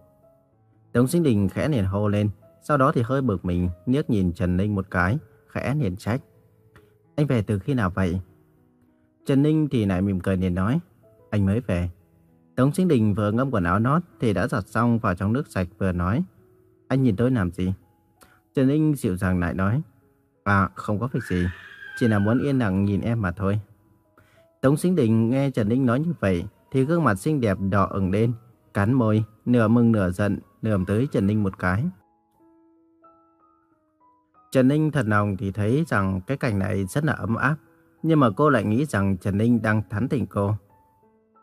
Tống Sinh Đình khẽ liền hô lên, sau đó thì hơi bực mình, liếc nhìn Trần Ninh một cái, khẽ liền trách. Anh về từ khi nào vậy? Trần Ninh thì lại mỉm cười liền nói, anh mới về. Tống Sinh Đình vừa ngâm quần áo nót thì đã giặt xong vào trong nước sạch vừa nói, anh nhìn tôi làm gì? Trần Ninh dịu dàng lại nói, à không có việc gì, chỉ là muốn yên lặng nhìn em mà thôi. Tống Sinh Đình nghe Trần Ninh nói như vậy thì gương mặt xinh đẹp đỏ ửng lên, cắn môi, nửa mừng nửa giận, lườm tới Trần Ninh một cái. Trần Ninh thật lòng thì thấy rằng cái cảnh này rất là ấm áp, nhưng mà cô lại nghĩ rằng Trần Ninh đang thắn tình cô.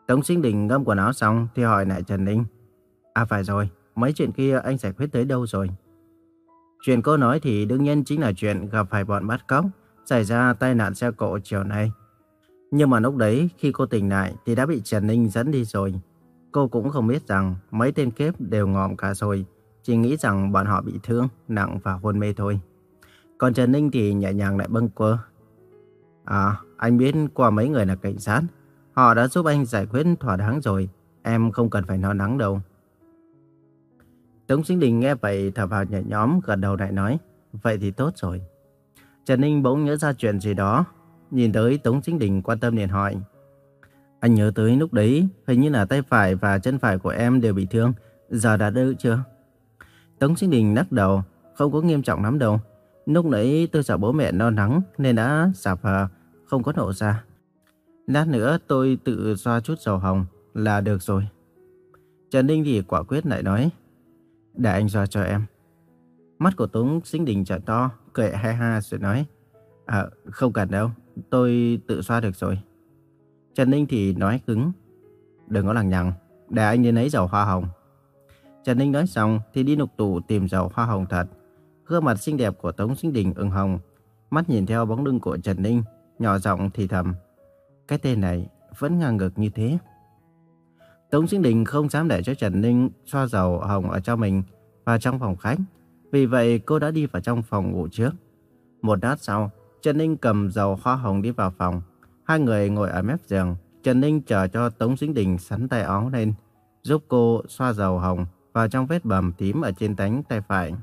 Tống Sinh Đình ngâm quần áo xong thì hỏi lại Trần Ninh. À phải rồi, mấy chuyện kia anh giải quyết tới đâu rồi? Chuyện cô nói thì đương nhiên chính là chuyện gặp phải bọn bắt cóc, xảy ra tai nạn xe cộ chiều nay. Nhưng mà lúc đấy khi cô tỉnh lại thì đã bị Trần Ninh dẫn đi rồi. Cô cũng không biết rằng mấy tên kiếp đều ngòm cả rồi. Chỉ nghĩ rằng bọn họ bị thương, nặng và hôn mê thôi. Còn Trần Ninh thì nhẹ nhàng lại bâng quơ. À, anh biết qua mấy người là cảnh sát. Họ đã giúp anh giải quyết thỏa đáng rồi. Em không cần phải lo lắng đâu. Tống Sinh Đình nghe vậy thở vào nhẹ nhóm gật đầu lại nói. Vậy thì tốt rồi. Trần Ninh bỗng nhớ ra chuyện gì đó Nhìn tới Tống Sinh Đình quan tâm liền hỏi. Anh nhớ tới lúc đấy, hình như là tay phải và chân phải của em đều bị thương. Giờ đã đỡ chưa? Tống Sinh Đình lắc đầu, không có nghiêm trọng lắm đâu. Lúc nãy tôi sợ bố mẹ lo nắng nên đã sạp à, không có nổ ra. Lát nữa tôi tự xoa chút dầu hồng là được rồi. Trần Ninh thì quả quyết lại nói, để anh xoa cho em. Mắt của Tống xinh Đình trở to, cười ha ha rồi nói, à, không cần đâu, tôi tự xoa được rồi. Trần Ninh thì nói cứng, đừng có lằng nhằng, để anh đi lấy dầu hoa hồng. Trần Ninh nói xong thì đi nục tủ tìm dầu hoa hồng thật. Gương mặt xinh đẹp của Tống Sinh Đình ửng hồng, mắt nhìn theo bóng lưng của Trần Ninh, nhỏ giọng thì thầm. Cái tên này vẫn ngang ngược như thế. Tống Sinh Đình không dám để cho Trần Ninh xoa dầu hồng ở cho mình và trong phòng khách. Vì vậy cô đã đi vào trong phòng ngủ trước. Một lát sau, Trần Ninh cầm dầu hoa hồng đi vào phòng. Hai người ngồi ở mép giường. Trần Ninh chờ cho Tống Sinh Đình sắn tay áo lên, giúp cô xoa dầu hồng vào trong vết bầm tím ở trên cánh tay phải.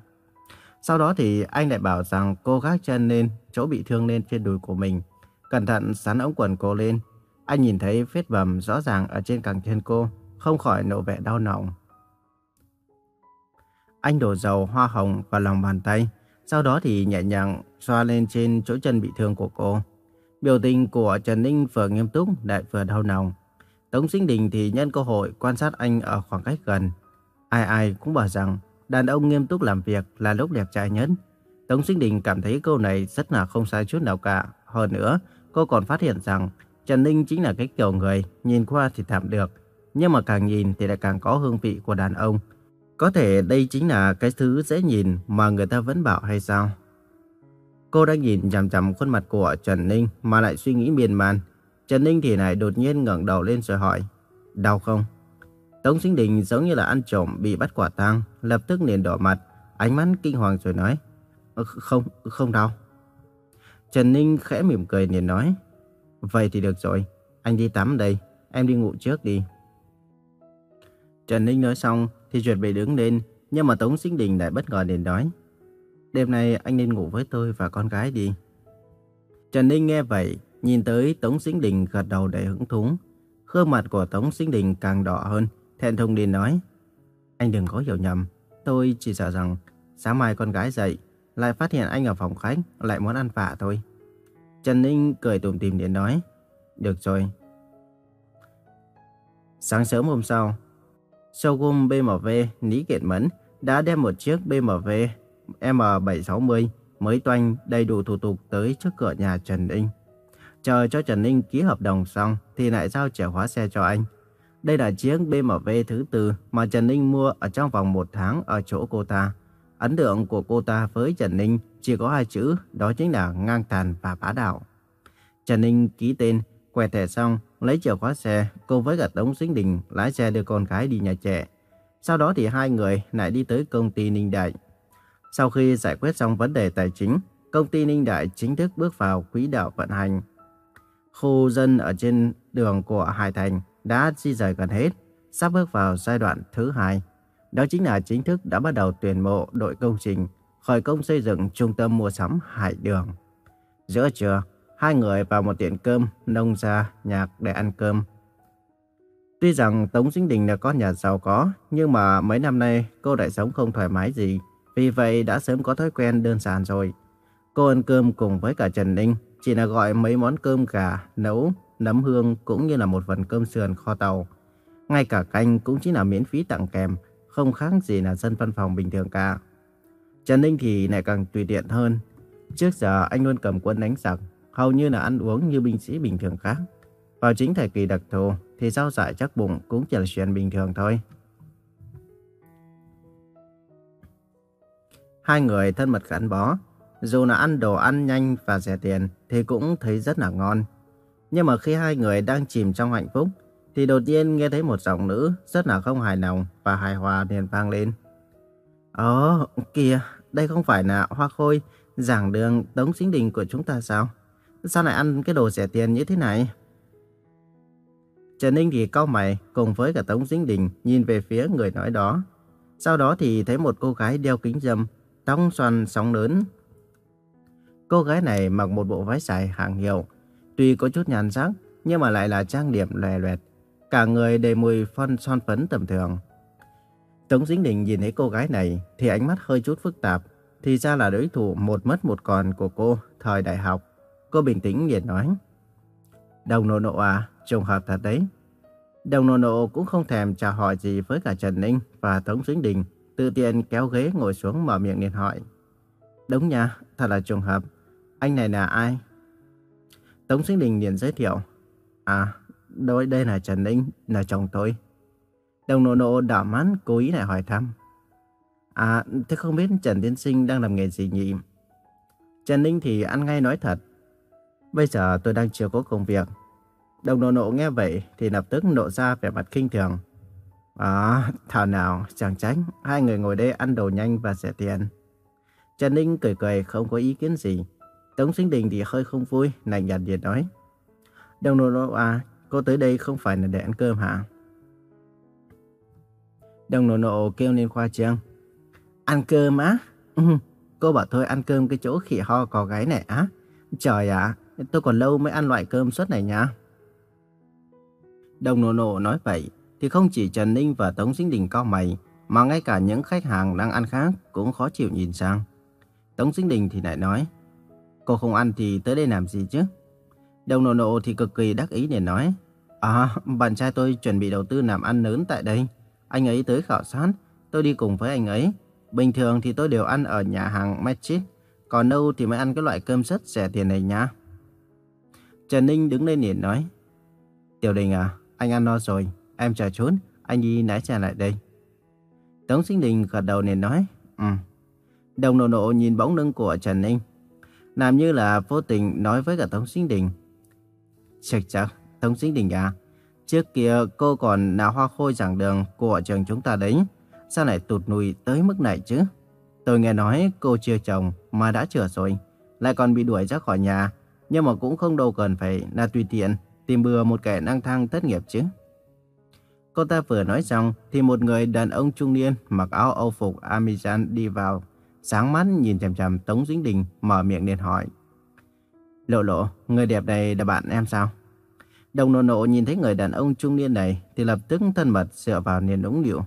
Sau đó thì anh lại bảo rằng cô gác chân lên chỗ bị thương lên trên đùi của mình. Cẩn thận sắn ống quần cô lên. Anh nhìn thấy vết bầm rõ ràng ở trên cẳng chân cô, không khỏi nộ vẻ đau lòng. Anh đổ dầu hoa hồng vào lòng bàn tay, sau đó thì nhẹ nhàng xoa lên trên chỗ chân bị thương của cô. Biểu tình của Trần Ninh vừa nghiêm túc lại vừa đau lòng. Tống Sinh Đình thì nhân cơ hội quan sát anh ở khoảng cách gần. Ai ai cũng bảo rằng đàn ông nghiêm túc làm việc là lúc đẹp trai nhất. Tống Sinh Đình cảm thấy câu này rất là không sai chút nào cả. Hơn nữa, cô còn phát hiện rằng Trần Ninh chính là cái kiểu người nhìn qua thì tạm được, nhưng mà càng nhìn thì lại càng có hương vị của đàn ông. Có thể đây chính là cái thứ dễ nhìn mà người ta vẫn bảo hay sao? Cô đang nhìn chằm chằm khuôn mặt của Trần Ninh mà lại suy nghĩ miên man. Trần Ninh thì lại đột nhiên ngẩng đầu lên rồi hỏi, đau không? Tống Sinh Đình giống như là ăn trộm bị bắt quả tang, lập tức liền đỏ mặt, ánh mắt kinh hoàng rồi nói, ờ, không, không đau. Trần Ninh khẽ mỉm cười liền nói, vậy thì được rồi, anh đi tắm đây, em đi ngủ trước đi. Trần Ninh nói xong thì chuẩn bị đứng lên, nhưng mà Tống Sinh Đình lại bất ngờ liền nói, đêm nay anh nên ngủ với tôi và con gái đi. Trần Ninh nghe vậy, nhìn tới Tống Sinh Đình gật đầu đầy hứng thú. Gương mặt của Tống Sinh Đình càng đỏ hơn, thẹn thùng liền nói. Anh đừng có hiểu nhầm, tôi chỉ sợ rằng sáng mai con gái dậy, lại phát hiện anh ở phòng khách, lại muốn ăn vạ thôi. Trần Ninh cười tủm tìm đến nói. Được rồi. Sáng sớm hôm sau, showroom BMW Lý Kiện Mẫn đã đem một chiếc BMW M760 mới toanh đầy đủ thủ tục tới trước cửa nhà Trần Ninh. Chờ cho Trần Ninh ký hợp đồng xong thì lại giao chìa khóa xe cho anh. Đây là chiếc BMW thứ tư mà Trần Ninh mua ở trong vòng một tháng ở chỗ cô ta. Ấn tượng của cô ta với Trần Ninh chỉ có hai chữ, đó chính là ngang tàn và bá đạo. Trần Ninh ký tên, quẹt thẻ xong, lấy chìa khóa xe cùng với cả Tống Sinh Đình lái xe đưa con gái đi nhà trẻ. Sau đó thì hai người lại đi tới công ty Ninh Đại. Sau khi giải quyết xong vấn đề tài chính, công ty Ninh Đại chính thức bước vào quỹ đạo vận hành. Khu dân ở trên đường của Hải Thành đã di rời gần hết, sắp bước vào giai đoạn thứ hai. Đó chính là chính thức đã bắt đầu tuyển mộ đội công trình, khởi công xây dựng trung tâm mua sắm Hải Đường. Giữa trưa, hai người vào một tiệm cơm, nông gia, nhạc để ăn cơm. Tuy rằng Tống Sinh Đình là con nhà giàu có, nhưng mà mấy năm nay cô đã sống không thoải mái gì. Vì vậy đã sớm có thói quen đơn giản rồi. Cô ăn cơm cùng với cả Trần Ninh, chỉ là gọi mấy món cơm gà, nấu, nấm hương cũng như là một phần cơm sườn kho tàu. Ngay cả canh cũng chỉ là miễn phí tặng kèm, không khác gì là dân văn phòng bình thường cả. Trần Ninh thì lại càng tùy tiện hơn. Trước giờ anh luôn cầm quân đánh giặc, hầu như là ăn uống như binh sĩ bình thường khác. Vào chính thời kỳ đặc thù thì rau dại chắc bụng cũng chỉ là chuyện bình thường thôi. Hai người thân mật gắn bó, dù là ăn đồ ăn nhanh và rẻ tiền thì cũng thấy rất là ngon. Nhưng mà khi hai người đang chìm trong hạnh phúc, thì đột nhiên nghe thấy một giọng nữ rất là không hài lòng và hài hòa liền vang lên. Ồ, kìa, đây không phải là Hoa Khôi, giảng đường Tống Sinh Đình của chúng ta sao? Sao lại ăn cái đồ rẻ tiền như thế này? Trần Ninh thì cau mày cùng với cả Tống Sinh Đình nhìn về phía người nói đó. Sau đó thì thấy một cô gái đeo kính dâm, tóc xoăn sóng lớn. Cô gái này mặc một bộ váy dài hàng hiệu, tuy có chút nhàn sắc, nhưng mà lại là trang điểm lòe loẹt. Cả người đầy mùi phân son phấn tầm thường. Tống Dính Đình nhìn thấy cô gái này thì ánh mắt hơi chút phức tạp. Thì ra là đối thủ một mất một còn của cô thời đại học. Cô bình tĩnh liền nói. Đồng nộ nộ à, trùng hợp thật đấy. Đồng nộ nộ cũng không thèm chào hỏi gì với cả Trần Ninh và Tống Dính Đình. Tự tiện kéo ghế ngồi xuống mở miệng liền hỏi. Đúng nha, thật là trùng hợp. Anh này là ai? Tống Sinh Đình liền giới thiệu. À, đối đây là Trần Ninh, là chồng tôi. Đồng nộ nộ đỏ mắt cố ý lại hỏi thăm. À, thế không biết Trần Tiên Sinh đang làm nghề gì nhỉ? Trần Ninh thì ăn ngay nói thật. Bây giờ tôi đang chưa có công việc. Đồng nộ nộ nghe vậy thì lập tức nộ ra vẻ mặt kinh thường. À, thảo nào, chẳng tránh, hai người ngồi đây ăn đồ nhanh và rẻ tiền. Trần Ninh cười cười không có ý kiến gì. Tống Sinh Đình thì hơi không vui, lạnh nhạt liền nói. Đồng nộ nộ à, cô tới đây không phải là để ăn cơm hả? Đồng nộ nộ kêu lên khoa trương. Ăn cơm á? Ừ, cô bảo thôi ăn cơm cái chỗ khỉ ho có gái này á. Trời ạ, tôi còn lâu mới ăn loại cơm suất này nha. Đồng nộ nộ nói vậy, thì không chỉ Trần Ninh và Tống Sinh Đình cao mày, mà ngay cả những khách hàng đang ăn khác cũng khó chịu nhìn sang. Tống Sinh Đình thì lại nói, cô không ăn thì tới đây làm gì chứ? Đồng nộ nộ thì cực kỳ đắc ý để nói, À, bạn trai tôi chuẩn bị đầu tư làm ăn lớn tại đây. Anh ấy tới khảo sát, tôi đi cùng với anh ấy. Bình thường thì tôi đều ăn ở nhà hàng Magic, còn đâu thì mới ăn cái loại cơm rất rẻ tiền này nha. Trần Ninh đứng lên liền nói, Tiểu Đình à, anh ăn no rồi, em chờ chút, anh đi lái xe lại đây. Tống Sinh Đình gật đầu liền nói, Ừ. Đồng nộ nộ nhìn bóng lưng của Trần Ninh, làm như là vô tình nói với cả Tống Sinh Đình. Chật chắc, Tống Sinh Đình à, trước kia cô còn là hoa khôi giảng đường của trường chúng ta đấy, sao lại tụt lùi tới mức này chứ? Tôi nghe nói cô chưa chồng mà đã chữa rồi, lại còn bị đuổi ra khỏi nhà, nhưng mà cũng không đâu cần phải là tùy tiện tìm bừa một kẻ năng thang thất nghiệp chứ. Cô ta vừa nói xong thì một người đàn ông trung niên mặc áo âu phục Amizan đi vào, sáng mắt nhìn chằm chằm Tống Dính Đình mở miệng liền hỏi. Lộ lộ, người đẹp này là bạn em sao? Đồng nộ nộ nhìn thấy người đàn ông trung niên này thì lập tức thân mật dựa vào niềm ống điệu.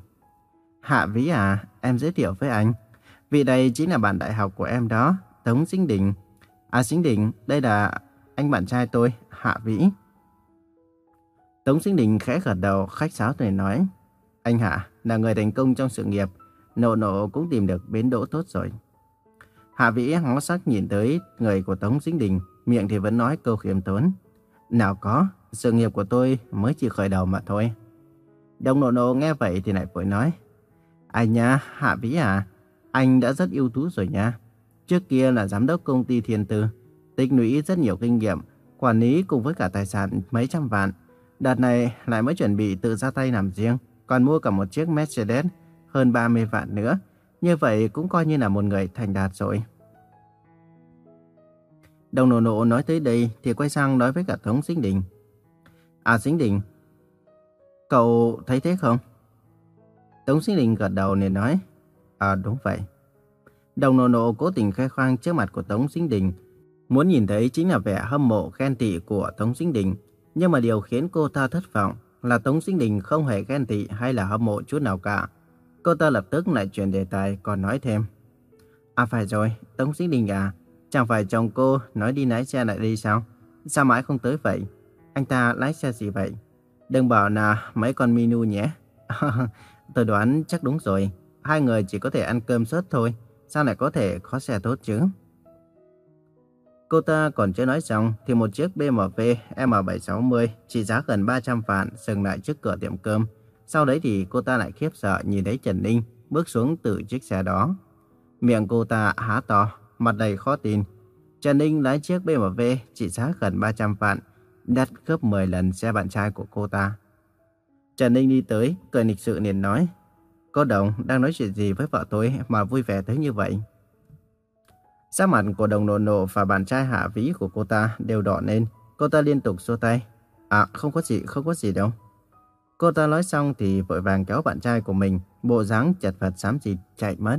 Hạ Vĩ à, em giới thiệu với anh. Vị này chính là bạn đại học của em đó, Tống Dính Đình. À Dính Đình, đây là anh bạn trai tôi, Hạ Vĩ. Tống Sinh Đình khẽ gật đầu khách sáo tuổi nói. Anh Hạ là người thành công trong sự nghiệp, nộ nộ cũng tìm được bến đỗ tốt rồi. Hạ Vĩ ngó sắc nhìn tới người của Tống Sinh Đình, miệng thì vẫn nói câu khiêm tốn. Nào có, sự nghiệp của tôi mới chỉ khởi đầu mà thôi. Đồng nộ nộ nghe vậy thì lại vội nói. Anh nha, Hạ Vĩ à, anh đã rất ưu tú rồi nha. Trước kia là giám đốc công ty Thiên Tư, tích lũy rất nhiều kinh nghiệm, quản lý cùng với cả tài sản mấy trăm vạn. Đợt này lại mới chuẩn bị tự ra tay làm riêng, còn mua cả một chiếc Mercedes hơn 30 vạn nữa. Như vậy cũng coi như là một người thành đạt rồi. Đồng nổ nổ nói tới đây thì quay sang nói với cả Tống Dính Đình. À Dính Đình, cậu thấy thế không? Tống Dính Đình gật đầu nên nói. À đúng vậy. Đồng nổ nổ cố tình khai khoang trước mặt của Tống Dính Đình. Muốn nhìn thấy chính là vẻ hâm mộ khen tị của Tống Dính Đình. Nhưng mà điều khiến cô ta thất vọng là Tống Dính Đình không hề ghen tị hay là hâm mộ chút nào cả. Cô ta lập tức lại chuyển đề tài còn nói thêm. À phải rồi, Tống Sinh Đình à, chẳng phải chồng cô nói đi lái xe lại đi sao? Sao mãi không tới vậy? Anh ta lái xe gì vậy? Đừng bảo là mấy con Minu nhé. Tôi đoán chắc đúng rồi. Hai người chỉ có thể ăn cơm suất thôi. Sao lại có thể có xe tốt chứ? Cô ta còn chưa nói xong thì một chiếc BMW M760 trị giá gần 300 vạn dừng lại trước cửa tiệm cơm. Sau đấy thì cô ta lại khiếp sợ nhìn thấy Trần Ninh bước xuống từ chiếc xe đó. Miệng cô ta há to, mặt đầy khó tin. Trần Ninh lái chiếc BMW trị giá gần 300 vạn, đắt gấp 10 lần xe bạn trai của cô ta. Trần Ninh đi tới, cười lịch sự liền nói. Cô Đồng đang nói chuyện gì với vợ tôi mà vui vẻ tới như vậy? Sắc mặt của đồng nộ nộ và bạn trai hạ vĩ của cô ta đều đỏ lên. Cô ta liên tục xua tay. À, không có gì, không có gì đâu. Cô ta nói xong thì vội vàng kéo bạn trai của mình, bộ dáng chật vật xám xịt chạy mất.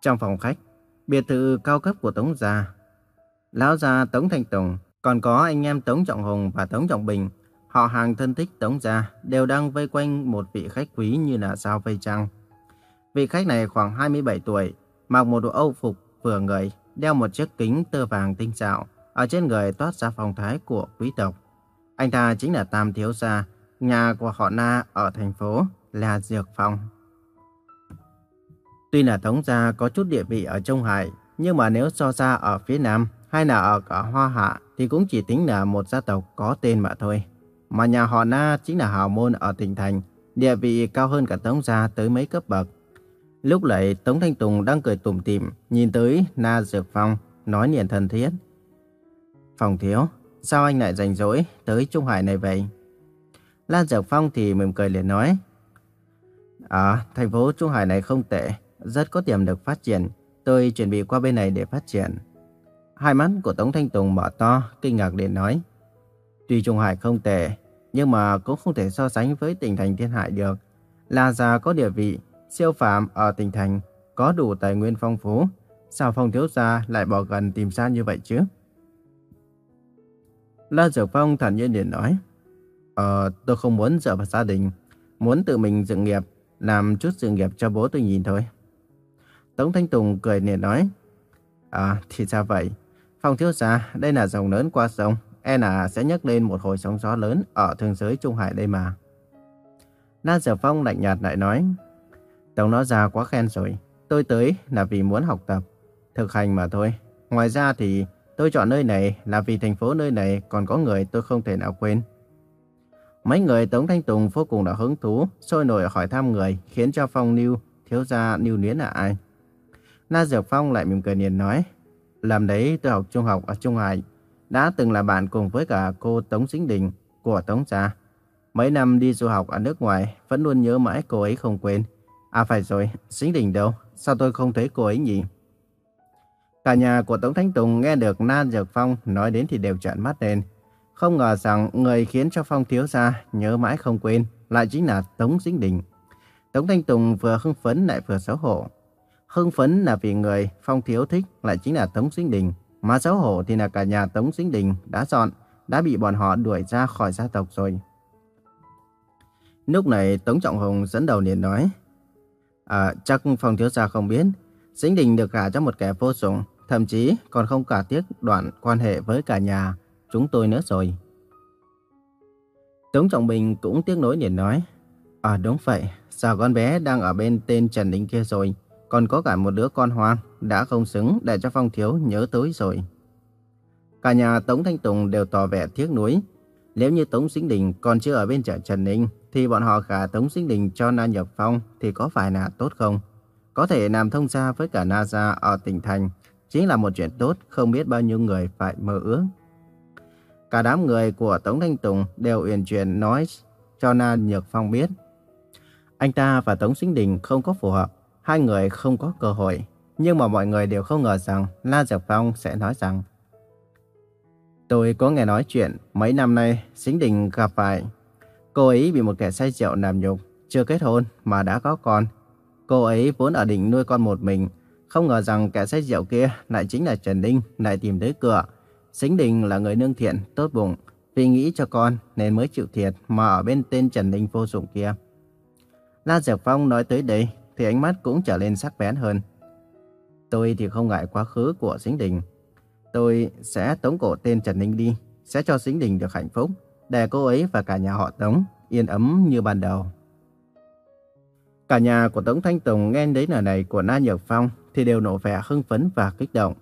Trong phòng khách, biệt thự cao cấp của Tống Gia. Lão gia Tống Thanh Tùng, còn có anh em Tống Trọng Hùng và Tống Trọng Bình, họ hàng thân thích Tống gia đều đang vây quanh một vị khách quý như là sao vây trăng. Vị khách này khoảng 27 tuổi, mặc một bộ âu phục vừa người, đeo một chiếc kính tơ vàng tinh xảo, ở trên người toát ra phong thái của quý tộc. Anh ta chính là Tam Thiếu Gia, nhà của họ Na ở thành phố La Dược Phong. Tuy là Tống Gia có chút địa vị ở Trung Hải, nhưng mà nếu so ra ở phía Nam hay là ở cả Hoa Hạ thì cũng chỉ tính là một gia tộc có tên mà thôi. Mà nhà họ Na chính là hào môn ở tỉnh thành, địa vị cao hơn cả Tống Gia tới mấy cấp bậc. Lúc này Tống Thanh Tùng đang cười tủm tỉm nhìn tới Na Dược Phong, nói liền thân thiết. Phòng thiếu, sao anh lại rảnh rỗi tới Trung Hải này vậy? Lan Giật Phong thì mỉm cười liền nói. À, thành phố Trung Hải này không tệ, rất có tiềm lực phát triển. Tôi chuẩn bị qua bên này để phát triển. Hai mắt của Tống Thanh Tùng mở to, kinh ngạc liền nói. Tuy Trung Hải không tệ, nhưng mà cũng không thể so sánh với tỉnh thành Thiên Hải được. La Gia có địa vị, siêu phàm ở tỉnh thành, có đủ tài nguyên phong phú. Sao Phong Thiếu Gia lại bỏ gần tìm xa như vậy chứ? La Dược Phong thản nhiên liền nói. Ờ, tôi không muốn dựa vào gia đình, muốn tự mình dựng nghiệp, làm chút sự nghiệp cho bố tôi nhìn thôi. Tống Thanh Tùng cười liền nói. À, thì ra vậy. Phong thiếu gia, đây là dòng lớn qua sông. E là sẽ nhấc lên một hồi sóng gió lớn ở thương giới Trung Hải đây mà. Na Sở Phong lạnh nhạt lại nói. Tống nói ra quá khen rồi. Tôi tới là vì muốn học tập, thực hành mà thôi. Ngoài ra thì tôi chọn nơi này là vì thành phố nơi này còn có người tôi không thể nào quên. Mấy người Tống Thanh Tùng vô cùng đã hứng thú, sôi nổi hỏi thăm người, khiến cho Phong Niu, thiếu gia Niu nuyến là ai. Na Dược Phong lại mỉm cười niềm nói, làm đấy tôi học trung học ở Trung Hải, đã từng là bạn cùng với cả cô Tống Dính Đình của Tống Gia. Mấy năm đi du học ở nước ngoài, vẫn luôn nhớ mãi cô ấy không quên. À phải rồi, Dính Đình đâu? Sao tôi không thấy cô ấy nhỉ? Cả nhà của Tống thánh Tùng nghe được Na Dược Phong nói đến thì đều trợn mắt lên. Không ngờ rằng người khiến cho Phong thiếu gia nhớ mãi không quên lại chính là Tống Dĩnh Đình. Tống Thanh Tùng vừa hưng phấn lại vừa xấu hổ. Hưng phấn là vì người Phong thiếu thích lại chính là Tống Dĩnh Đình. Mà xấu hổ thì là cả nhà Tống Dĩnh Đình đã dọn, đã bị bọn họ đuổi ra khỏi gia tộc rồi. Lúc này Tống Trọng Hùng dẫn đầu liền nói. À, chắc Phong thiếu gia không biết. Dĩnh Đình được gả cho một kẻ vô dụng, thậm chí còn không cả tiếc đoạn quan hệ với cả nhà chúng tôi nữa rồi. Tống Trọng Bình cũng tiếc nối liền nói. À đúng vậy, sao con bé đang ở bên tên Trần Ninh kia rồi, còn có cả một đứa con hoang, đã không xứng để cho Phong Thiếu nhớ tới rồi. Cả nhà Tống Thanh Tùng đều tỏ vẻ tiếc nuối. Nếu như Tống Sinh Đình còn chưa ở bên chợ Trần Ninh, thì bọn họ cả Tống Sinh Đình cho Na Nhập Phong thì có phải là tốt không? Có thể làm thông gia với cả NASA ở tỉnh thành, chính là một chuyện tốt không biết bao nhiêu người phải mơ ước. Cả đám người của Tống Thanh Tùng đều uyển chuyển nói cho Na Nhược Phong biết. Anh ta và Tống Sinh Đình không có phù hợp, hai người không có cơ hội. Nhưng mà mọi người đều không ngờ rằng La Nhược Phong sẽ nói rằng Tôi có nghe nói chuyện mấy năm nay Sinh Đình gặp phải cô ấy bị một kẻ say rượu làm nhục, chưa kết hôn mà đã có con. Cô ấy vốn ở đỉnh nuôi con một mình, không ngờ rằng kẻ say rượu kia lại chính là Trần Ninh lại tìm tới cửa Sính Đình là người nương thiện, tốt bụng, vì nghĩ cho con nên mới chịu thiệt mà ở bên tên Trần Ninh vô dụng kia. La Diệp Phong nói tới đây thì ánh mắt cũng trở lên sắc bén hơn. Tôi thì không ngại quá khứ của Sính Đình. Tôi sẽ tống cổ tên Trần Ninh đi, sẽ cho Sính Đình được hạnh phúc, để cô ấy và cả nhà họ Tống yên ấm như ban đầu. Cả nhà của Tống Thanh Tùng nghe đến lời này của Na Nhược Phong thì đều nổ vẻ hưng phấn và kích động.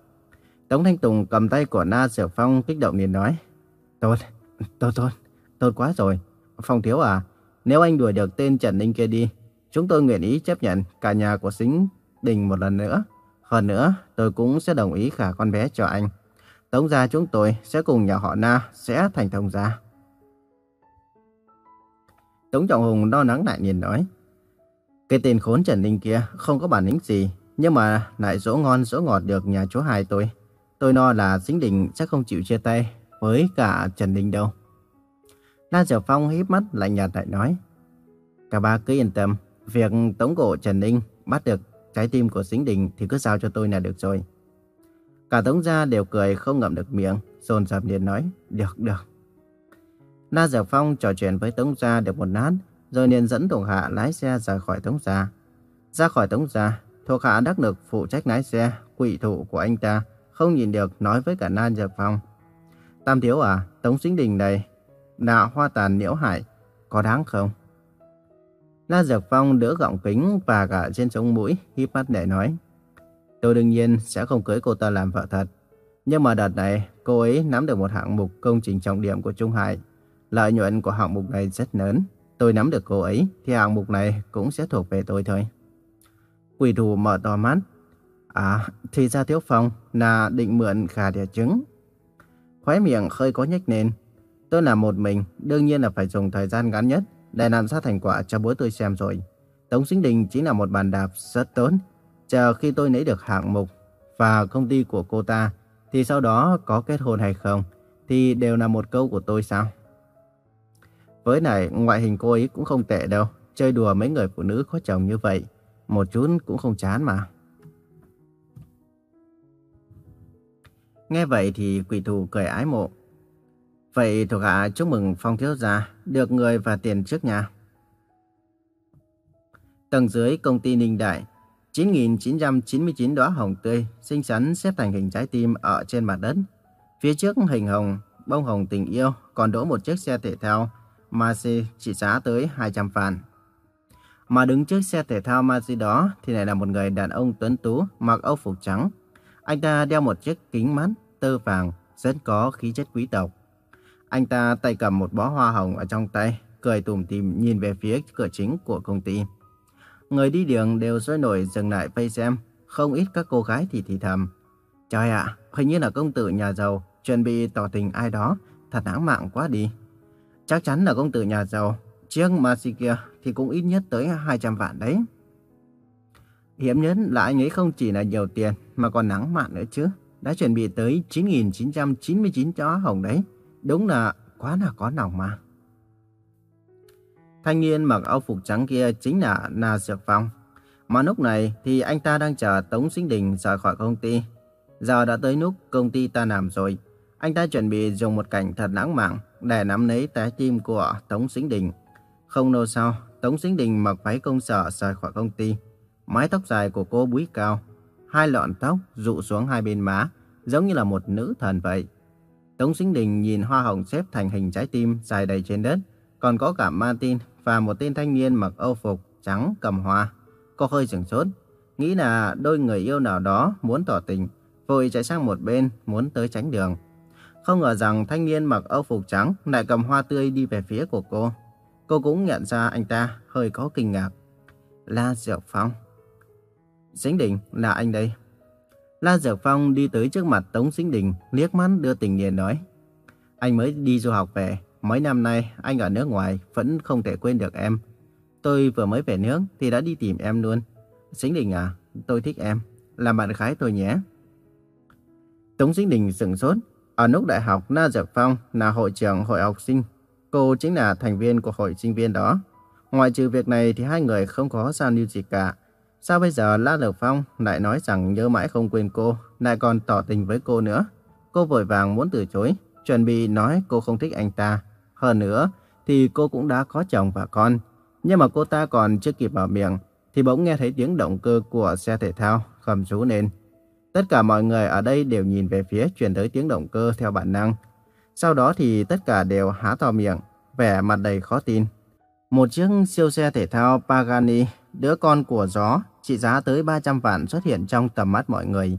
Tống Thanh Tùng cầm tay của Na Nhược Phong kích động liền nói. Tốt, tốt, tốt, tốt quá rồi. Phong thiếu à, nếu anh đuổi được tên Trần Ninh kia đi, chúng tôi nguyện ý chấp nhận cả nhà của Sính Đình một lần nữa. Hơn nữa, tôi cũng sẽ đồng ý cả con bé cho anh. Tống gia chúng tôi sẽ cùng nhà họ Na sẽ thành thông gia. Tống Trọng Hùng đo nắng lại nhìn nói. Cái tên khốn Trần Ninh kia không có bản lĩnh gì, nhưng mà lại dỗ ngon dỗ ngọt được nhà chú hai tôi. Tôi lo là Dính Đình sẽ không chịu chia tay với cả Trần Đình đâu. Lan Diệp Phong híp mắt lạnh nhạt lại nói. Cả ba cứ yên tâm, việc tống cổ Trần Ninh bắt được trái tim của Dính Đình thì cứ giao cho tôi là được rồi. Cả tống gia đều cười không ngậm được miệng, dồn dập liền nói, được, được. la diệp Phong trò chuyện với Tống Gia được một lát, rồi liền dẫn thuộc hạ lái xe rời khỏi Tống Gia. Ra khỏi Tống Gia, thuộc hạ đắc lực phụ trách lái xe, quỷ thủ của anh ta, không nhìn được nói với cả Nan Dược Phong. Tam thiếu à, Tống Sinh Đình này đạo hoa tàn nhiễu hại, có đáng không? Na Dược Phong đỡ gọng kính và cả trên sống mũi, híp mắt để nói. Tôi đương nhiên sẽ không cưới cô ta làm vợ thật. Nhưng mà đợt này, cô ấy nắm được một hạng mục công trình trọng điểm của Trung Hải. Lợi nhuận của hạng mục này rất lớn. Tôi nắm được cô ấy, thì hạng mục này cũng sẽ thuộc về tôi thôi. Quỷ thủ mở to mắt. À, thì ra Thiếu Phong là định mượn gà đẻ trứng. Khóe miệng hơi có nhếch lên. Tôi là một mình, đương nhiên là phải dùng thời gian ngắn nhất để làm ra thành quả cho bố tôi xem rồi. Tống Sinh Đình chính là một bàn đạp rất tốt. Chờ khi tôi lấy được hạng mục và công ty của cô ta, thì sau đó có kết hôn hay không, thì đều là một câu của tôi sao? Với này, ngoại hình cô ấy cũng không tệ đâu. Chơi đùa mấy người phụ nữ có chồng như vậy, một chút cũng không chán mà. Nghe vậy thì quỷ thủ cười ái mộ. Vậy thuộc hạ chúc mừng Phong Thiếu Gia được người và tiền trước nhà. Tầng dưới công ty Ninh Đại, 9.999 đóa hồng tươi xinh xắn xếp thành hình trái tim ở trên mặt đất. Phía trước hình hồng, bông hồng tình yêu còn đỗ một chiếc xe thể thao Mercy trị giá tới 200 vạn. Mà đứng trước xe thể thao Mercy đó thì lại là một người đàn ông tuấn tú mặc âu phục trắng. Anh ta đeo một chiếc kính mắt tơ vàng rất có khí chất quý tộc. Anh ta tay cầm một bó hoa hồng ở trong tay, cười tủm tỉm nhìn về phía cửa chính của công ty. Người đi đường đều sôi nổi dừng lại vây xem, không ít các cô gái thì thì thầm. Trời ạ, hình như là công tử nhà giàu, chuẩn bị tỏ tình ai đó, thật lãng mạn quá đi. Chắc chắn là công tử nhà giàu, chiếc Mercy kia thì cũng ít nhất tới 200 vạn đấy. Hiếm nhất là anh ấy không chỉ là nhiều tiền mà còn nắng mạn nữa chứ. Đã chuẩn bị tới 9.999 chó hồng đấy. Đúng là quá là có lòng mà. Thanh niên mặc áo phục trắng kia chính là Na Dược Phong. Mà lúc này thì anh ta đang chờ Tống Sinh Đình rời khỏi công ty. Giờ đã tới lúc công ty ta làm rồi. Anh ta chuẩn bị dùng một cảnh thật lãng mạn để nắm lấy trái tim của Tống Sính Đình. Không lâu sau, Tống Sính Đình mặc váy công sở rời khỏi công ty. Mái tóc dài của cô búi cao, hai lọn tóc rụ xuống hai bên má, giống như là một nữ thần vậy. Tống Sính Đình nhìn hoa hồng xếp thành hình trái tim dài đầy trên đất, còn có cả Martin và một tên thanh niên mặc âu phục trắng cầm hoa. Cô hơi sửng sốt, nghĩ là đôi người yêu nào đó muốn tỏ tình, vội chạy sang một bên muốn tới tránh đường. Không ngờ rằng thanh niên mặc âu phục trắng lại cầm hoa tươi đi về phía của cô. Cô cũng nhận ra anh ta hơi có kinh ngạc. La diệp Phong. Dính Đình là anh đây. La diệp Phong đi tới trước mặt Tống Dính Đình, liếc mắt đưa tình nghiền nói. Anh mới đi du học về, mấy năm nay anh ở nước ngoài vẫn không thể quên được em. Tôi vừa mới về nước thì đã đi tìm em luôn. Dính Đình à, tôi thích em, làm bạn gái tôi nhé. Tống Dính Đình sững sốt. Ở lúc đại học, Na Dược Phong là hội trưởng hội học sinh. Cô chính là thành viên của hội sinh viên đó. Ngoài trừ việc này thì hai người không có giao lưu gì cả. Sao bây giờ La Lộc Phong lại nói rằng nhớ mãi không quên cô, lại còn tỏ tình với cô nữa? Cô vội vàng muốn từ chối, chuẩn bị nói cô không thích anh ta. Hơn nữa, thì cô cũng đã có chồng và con. Nhưng mà cô ta còn chưa kịp mở miệng, thì bỗng nghe thấy tiếng động cơ của xe thể thao gầm rú lên. Tất cả mọi người ở đây đều nhìn về phía truyền tới tiếng động cơ theo bản năng. Sau đó thì tất cả đều há to miệng, vẻ mặt đầy khó tin. Một chiếc siêu xe thể thao Pagani, đứa con của gió, trị giá tới 300 vạn xuất hiện trong tầm mắt mọi người.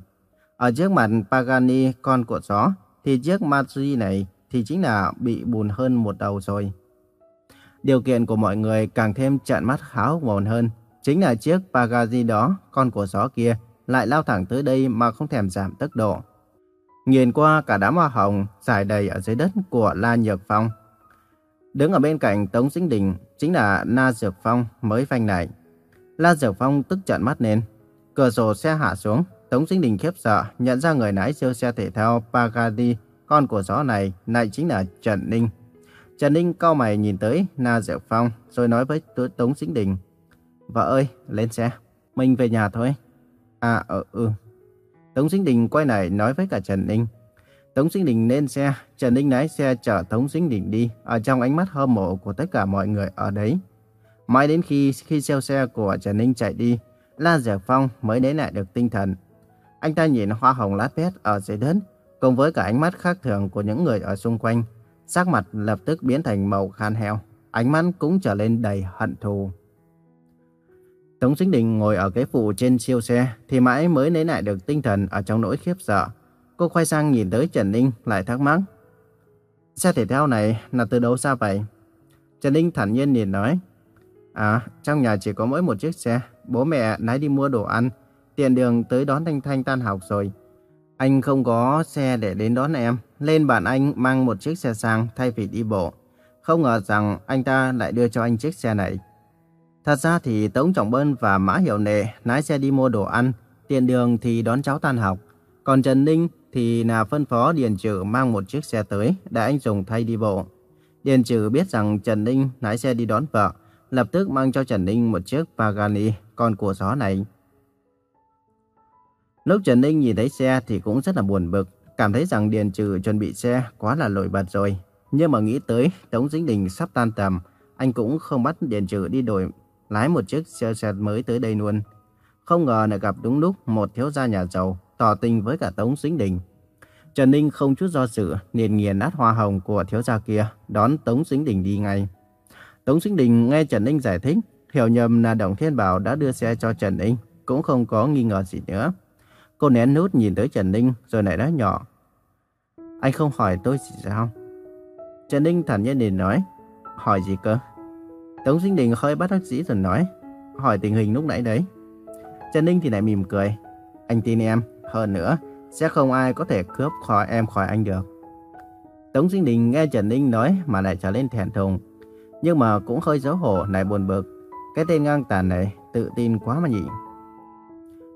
Ở trước mặt Pagani, con của gió, thì chiếc Maserati này thì chính là bị bùn hơn một đầu rồi. Điều kiện của mọi người càng thêm trợn mắt kháo mồn hơn. Chính là chiếc Pagani đó, con của gió kia, lại lao thẳng tới đây mà không thèm giảm tốc độ. Nhìn qua cả đám hoa hồng dài đầy ở dưới đất của La Nhược Phong. Đứng ở bên cạnh Tống Sinh Đình chính là Na Dược Phong mới phanh lại. La Dược Phong tức trợn mắt lên. Cửa sổ xe hạ xuống, Tống Sinh Đình khiếp sợ nhận ra người lái siêu xe thể thao Pagani, con của gió này, lại chính là Trần Ninh. Trần Ninh cau mày nhìn tới Na Dược Phong rồi nói với Tống Sinh Đình. Vợ ơi, lên xe, mình về nhà thôi. À, ừ, ừ. Tống Sinh Đình quay lại nói với cả Trần Ninh. Tống Sinh Đình lên xe, Trần Ninh lái xe chở Tống Sinh Đình đi, ở trong ánh mắt hâm mộ của tất cả mọi người ở đấy. Mãi đến khi khi siêu xe của Trần Ninh chạy đi, La Dược Phong mới lấy lại được tinh thần. Anh ta nhìn hoa hồng lá pét ở dưới đất, cùng với cả ánh mắt khác thường của những người ở xung quanh. Sắc mặt lập tức biến thành màu khan heo, ánh mắt cũng trở lên đầy hận thù. Tống Sinh Đình ngồi ở ghế phụ trên siêu xe thì mãi mới lấy lại được tinh thần ở trong nỗi khiếp sợ. Cô quay sang nhìn tới Trần Ninh lại thắc mắc. Xe thể thao này là từ đâu ra vậy? Trần Ninh thản nhiên nhìn nói. À, trong nhà chỉ có mỗi một chiếc xe. Bố mẹ lái đi mua đồ ăn. Tiền đường tới đón Thanh Thanh tan học rồi. Anh không có xe để đến đón em. Lên bạn anh mang một chiếc xe sang thay vì đi bộ. Không ngờ rằng anh ta lại đưa cho anh chiếc xe này. Thật ra thì Tống Trọng Bân và Mã Hiểu Nệ lái xe đi mua đồ ăn. Tiền đường thì đón cháu tan học. Còn Trần Ninh thì là phân phó Điền Trừ mang một chiếc xe tới để anh dùng thay đi bộ. Điền Trừ biết rằng Trần Ninh lái xe đi đón vợ, lập tức mang cho Trần Ninh một chiếc Pagani con của gió này. Lúc Trần Ninh nhìn thấy xe thì cũng rất là buồn bực, cảm thấy rằng Điền Trừ chuẩn bị xe quá là nổi bật rồi. Nhưng mà nghĩ tới Tống Dính Đình sắp tan tầm, anh cũng không bắt Điền Trừ đi đổi lái một chiếc xe xe mới tới đây luôn. Không ngờ lại gặp đúng lúc một thiếu gia nhà giàu tỏ tình với cả Tống Dính Đình. Trần Ninh không chút do dự, liền nghiền nát hoa hồng của thiếu gia kia, đón Tống Dính Đình đi ngay. Tống Dính Đình nghe Trần Ninh giải thích, hiểu nhầm là Đồng Thiên Bảo đã đưa xe cho Trần Ninh, cũng không có nghi ngờ gì nữa. Cô nén nút nhìn tới Trần Ninh rồi lại nói nhỏ. Anh không hỏi tôi gì sao? Trần Ninh thản nhiên liền nói. Hỏi gì cơ? Tống Sinh Đình hơi bắt đắc dĩ rồi nói. Hỏi tình hình lúc nãy đấy. Trần Ninh thì lại mỉm cười. Anh tin em, hơn nữa, sẽ không ai có thể cướp khỏi em khỏi anh được. Tống Sinh Đình nghe Trần Ninh nói mà lại trở lên thẹn thùng. Nhưng mà cũng hơi xấu hổ lại buồn bực. Cái tên ngang tàn này tự tin quá mà nhỉ.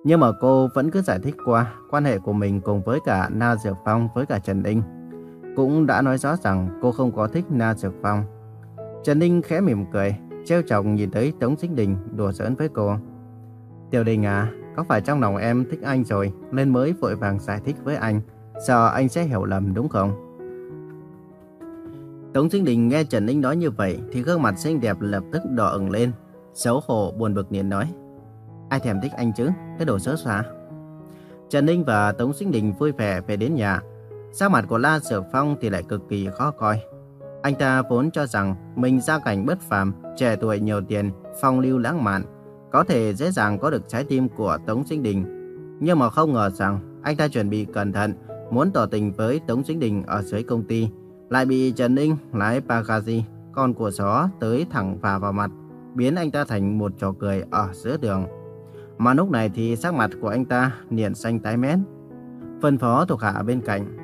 Nhưng mà cô vẫn cứ giải thích qua quan hệ của mình cùng với cả Na Diệp Phong với cả Trần Ninh. Cũng đã nói rõ rằng cô không có thích Na Diệp Phong. Trần Ninh khẽ mỉm cười, treo chọc nhìn tới Tống Sinh Đình đùa giỡn với cô. Tiểu Đình à, có phải trong lòng em thích anh rồi nên mới vội vàng giải thích với anh, sợ anh sẽ hiểu lầm đúng không? Tống Sinh Đình nghe Trần Ninh nói như vậy thì gương mặt xinh đẹp lập tức đỏ ửng lên, xấu hổ buồn bực liền nói. Ai thèm thích anh chứ, cái đồ sớ xóa. Trần Ninh và Tống Sinh Đình vui vẻ về đến nhà. Sắc mặt của La Sở Phong thì lại cực kỳ khó coi. Anh ta vốn cho rằng mình gia cảnh bất phàm, trẻ tuổi nhiều tiền, phong lưu lãng mạn, có thể dễ dàng có được trái tim của Tống Sinh Đình. Nhưng mà không ngờ rằng anh ta chuẩn bị cẩn thận, muốn tỏ tình với Tống Sinh Đình ở dưới công ty, lại bị Trần Ninh lái Pagani, con của gió tới thẳng và vào mặt, biến anh ta thành một trò cười ở giữa đường. Mà lúc này thì sắc mặt của anh ta liền xanh tái mét. Phân phó thuộc hạ bên cạnh.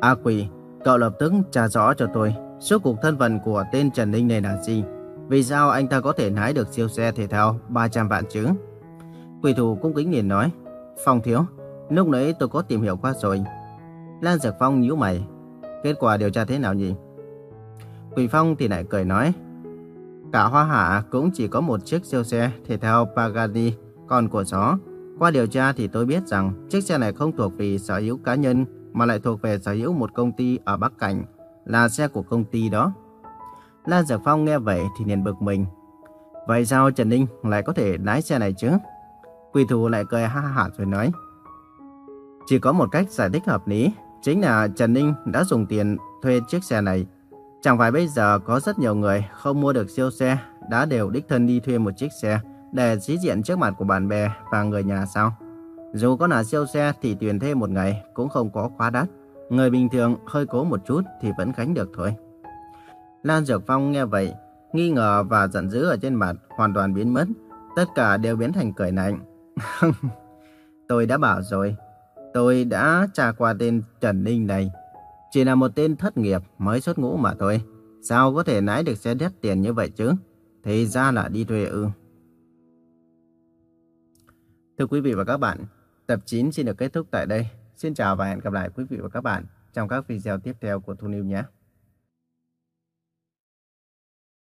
A quỷ, cậu lập tức trả rõ cho tôi, số cuộc thân phận của tên Trần Ninh này là gì? Vì sao anh ta có thể lái được siêu xe thể thao 300 vạn chứ? Quỷ thủ cung kính liền nói. Phong thiếu, lúc nãy tôi có tìm hiểu qua rồi. Lan Giật Phong nhíu mày. Kết quả điều tra thế nào nhỉ? Quỷ Phong thì lại cười nói. Cả hoa hạ cũng chỉ có một chiếc siêu xe thể thao Pagani, còn của gió. Qua điều tra thì tôi biết rằng chiếc xe này không thuộc về sở hữu cá nhân mà lại thuộc về sở hữu một công ty ở Bắc Cảnh, là xe của công ty đó. Lan Giật Phong nghe vậy thì liền bực mình. Vậy sao Trần Ninh lại có thể lái xe này chứ? Quỷ thủ lại cười ha ha rồi nói. Chỉ có một cách giải thích hợp lý, chính là Trần Ninh đã dùng tiền thuê chiếc xe này. Chẳng phải bây giờ có rất nhiều người không mua được siêu xe, đã đều đích thân đi thuê một chiếc xe để dí diện trước mặt của bạn bè và người nhà sao? Dù có là siêu xe thì tiền thêm một ngày cũng không có quá đắt. Người bình thường hơi cố một chút thì vẫn gánh được thôi. Lan Dược Phong nghe vậy, nghi ngờ và giận dữ ở trên mặt hoàn toàn biến mất. Tất cả đều biến thành cười lạnh. tôi đã bảo rồi, tôi đã tra qua tên Trần Ninh này. Chỉ là một tên thất nghiệp mới xuất ngũ mà thôi. Sao có thể lái được xe đắt tiền như vậy chứ? Thì ra là đi thuê ư. Thưa quý vị và các bạn, tập 9 xin được kết thúc tại đây. Xin chào và hẹn gặp lại quý vị và các bạn trong các video tiếp theo của Thu Niu nhé.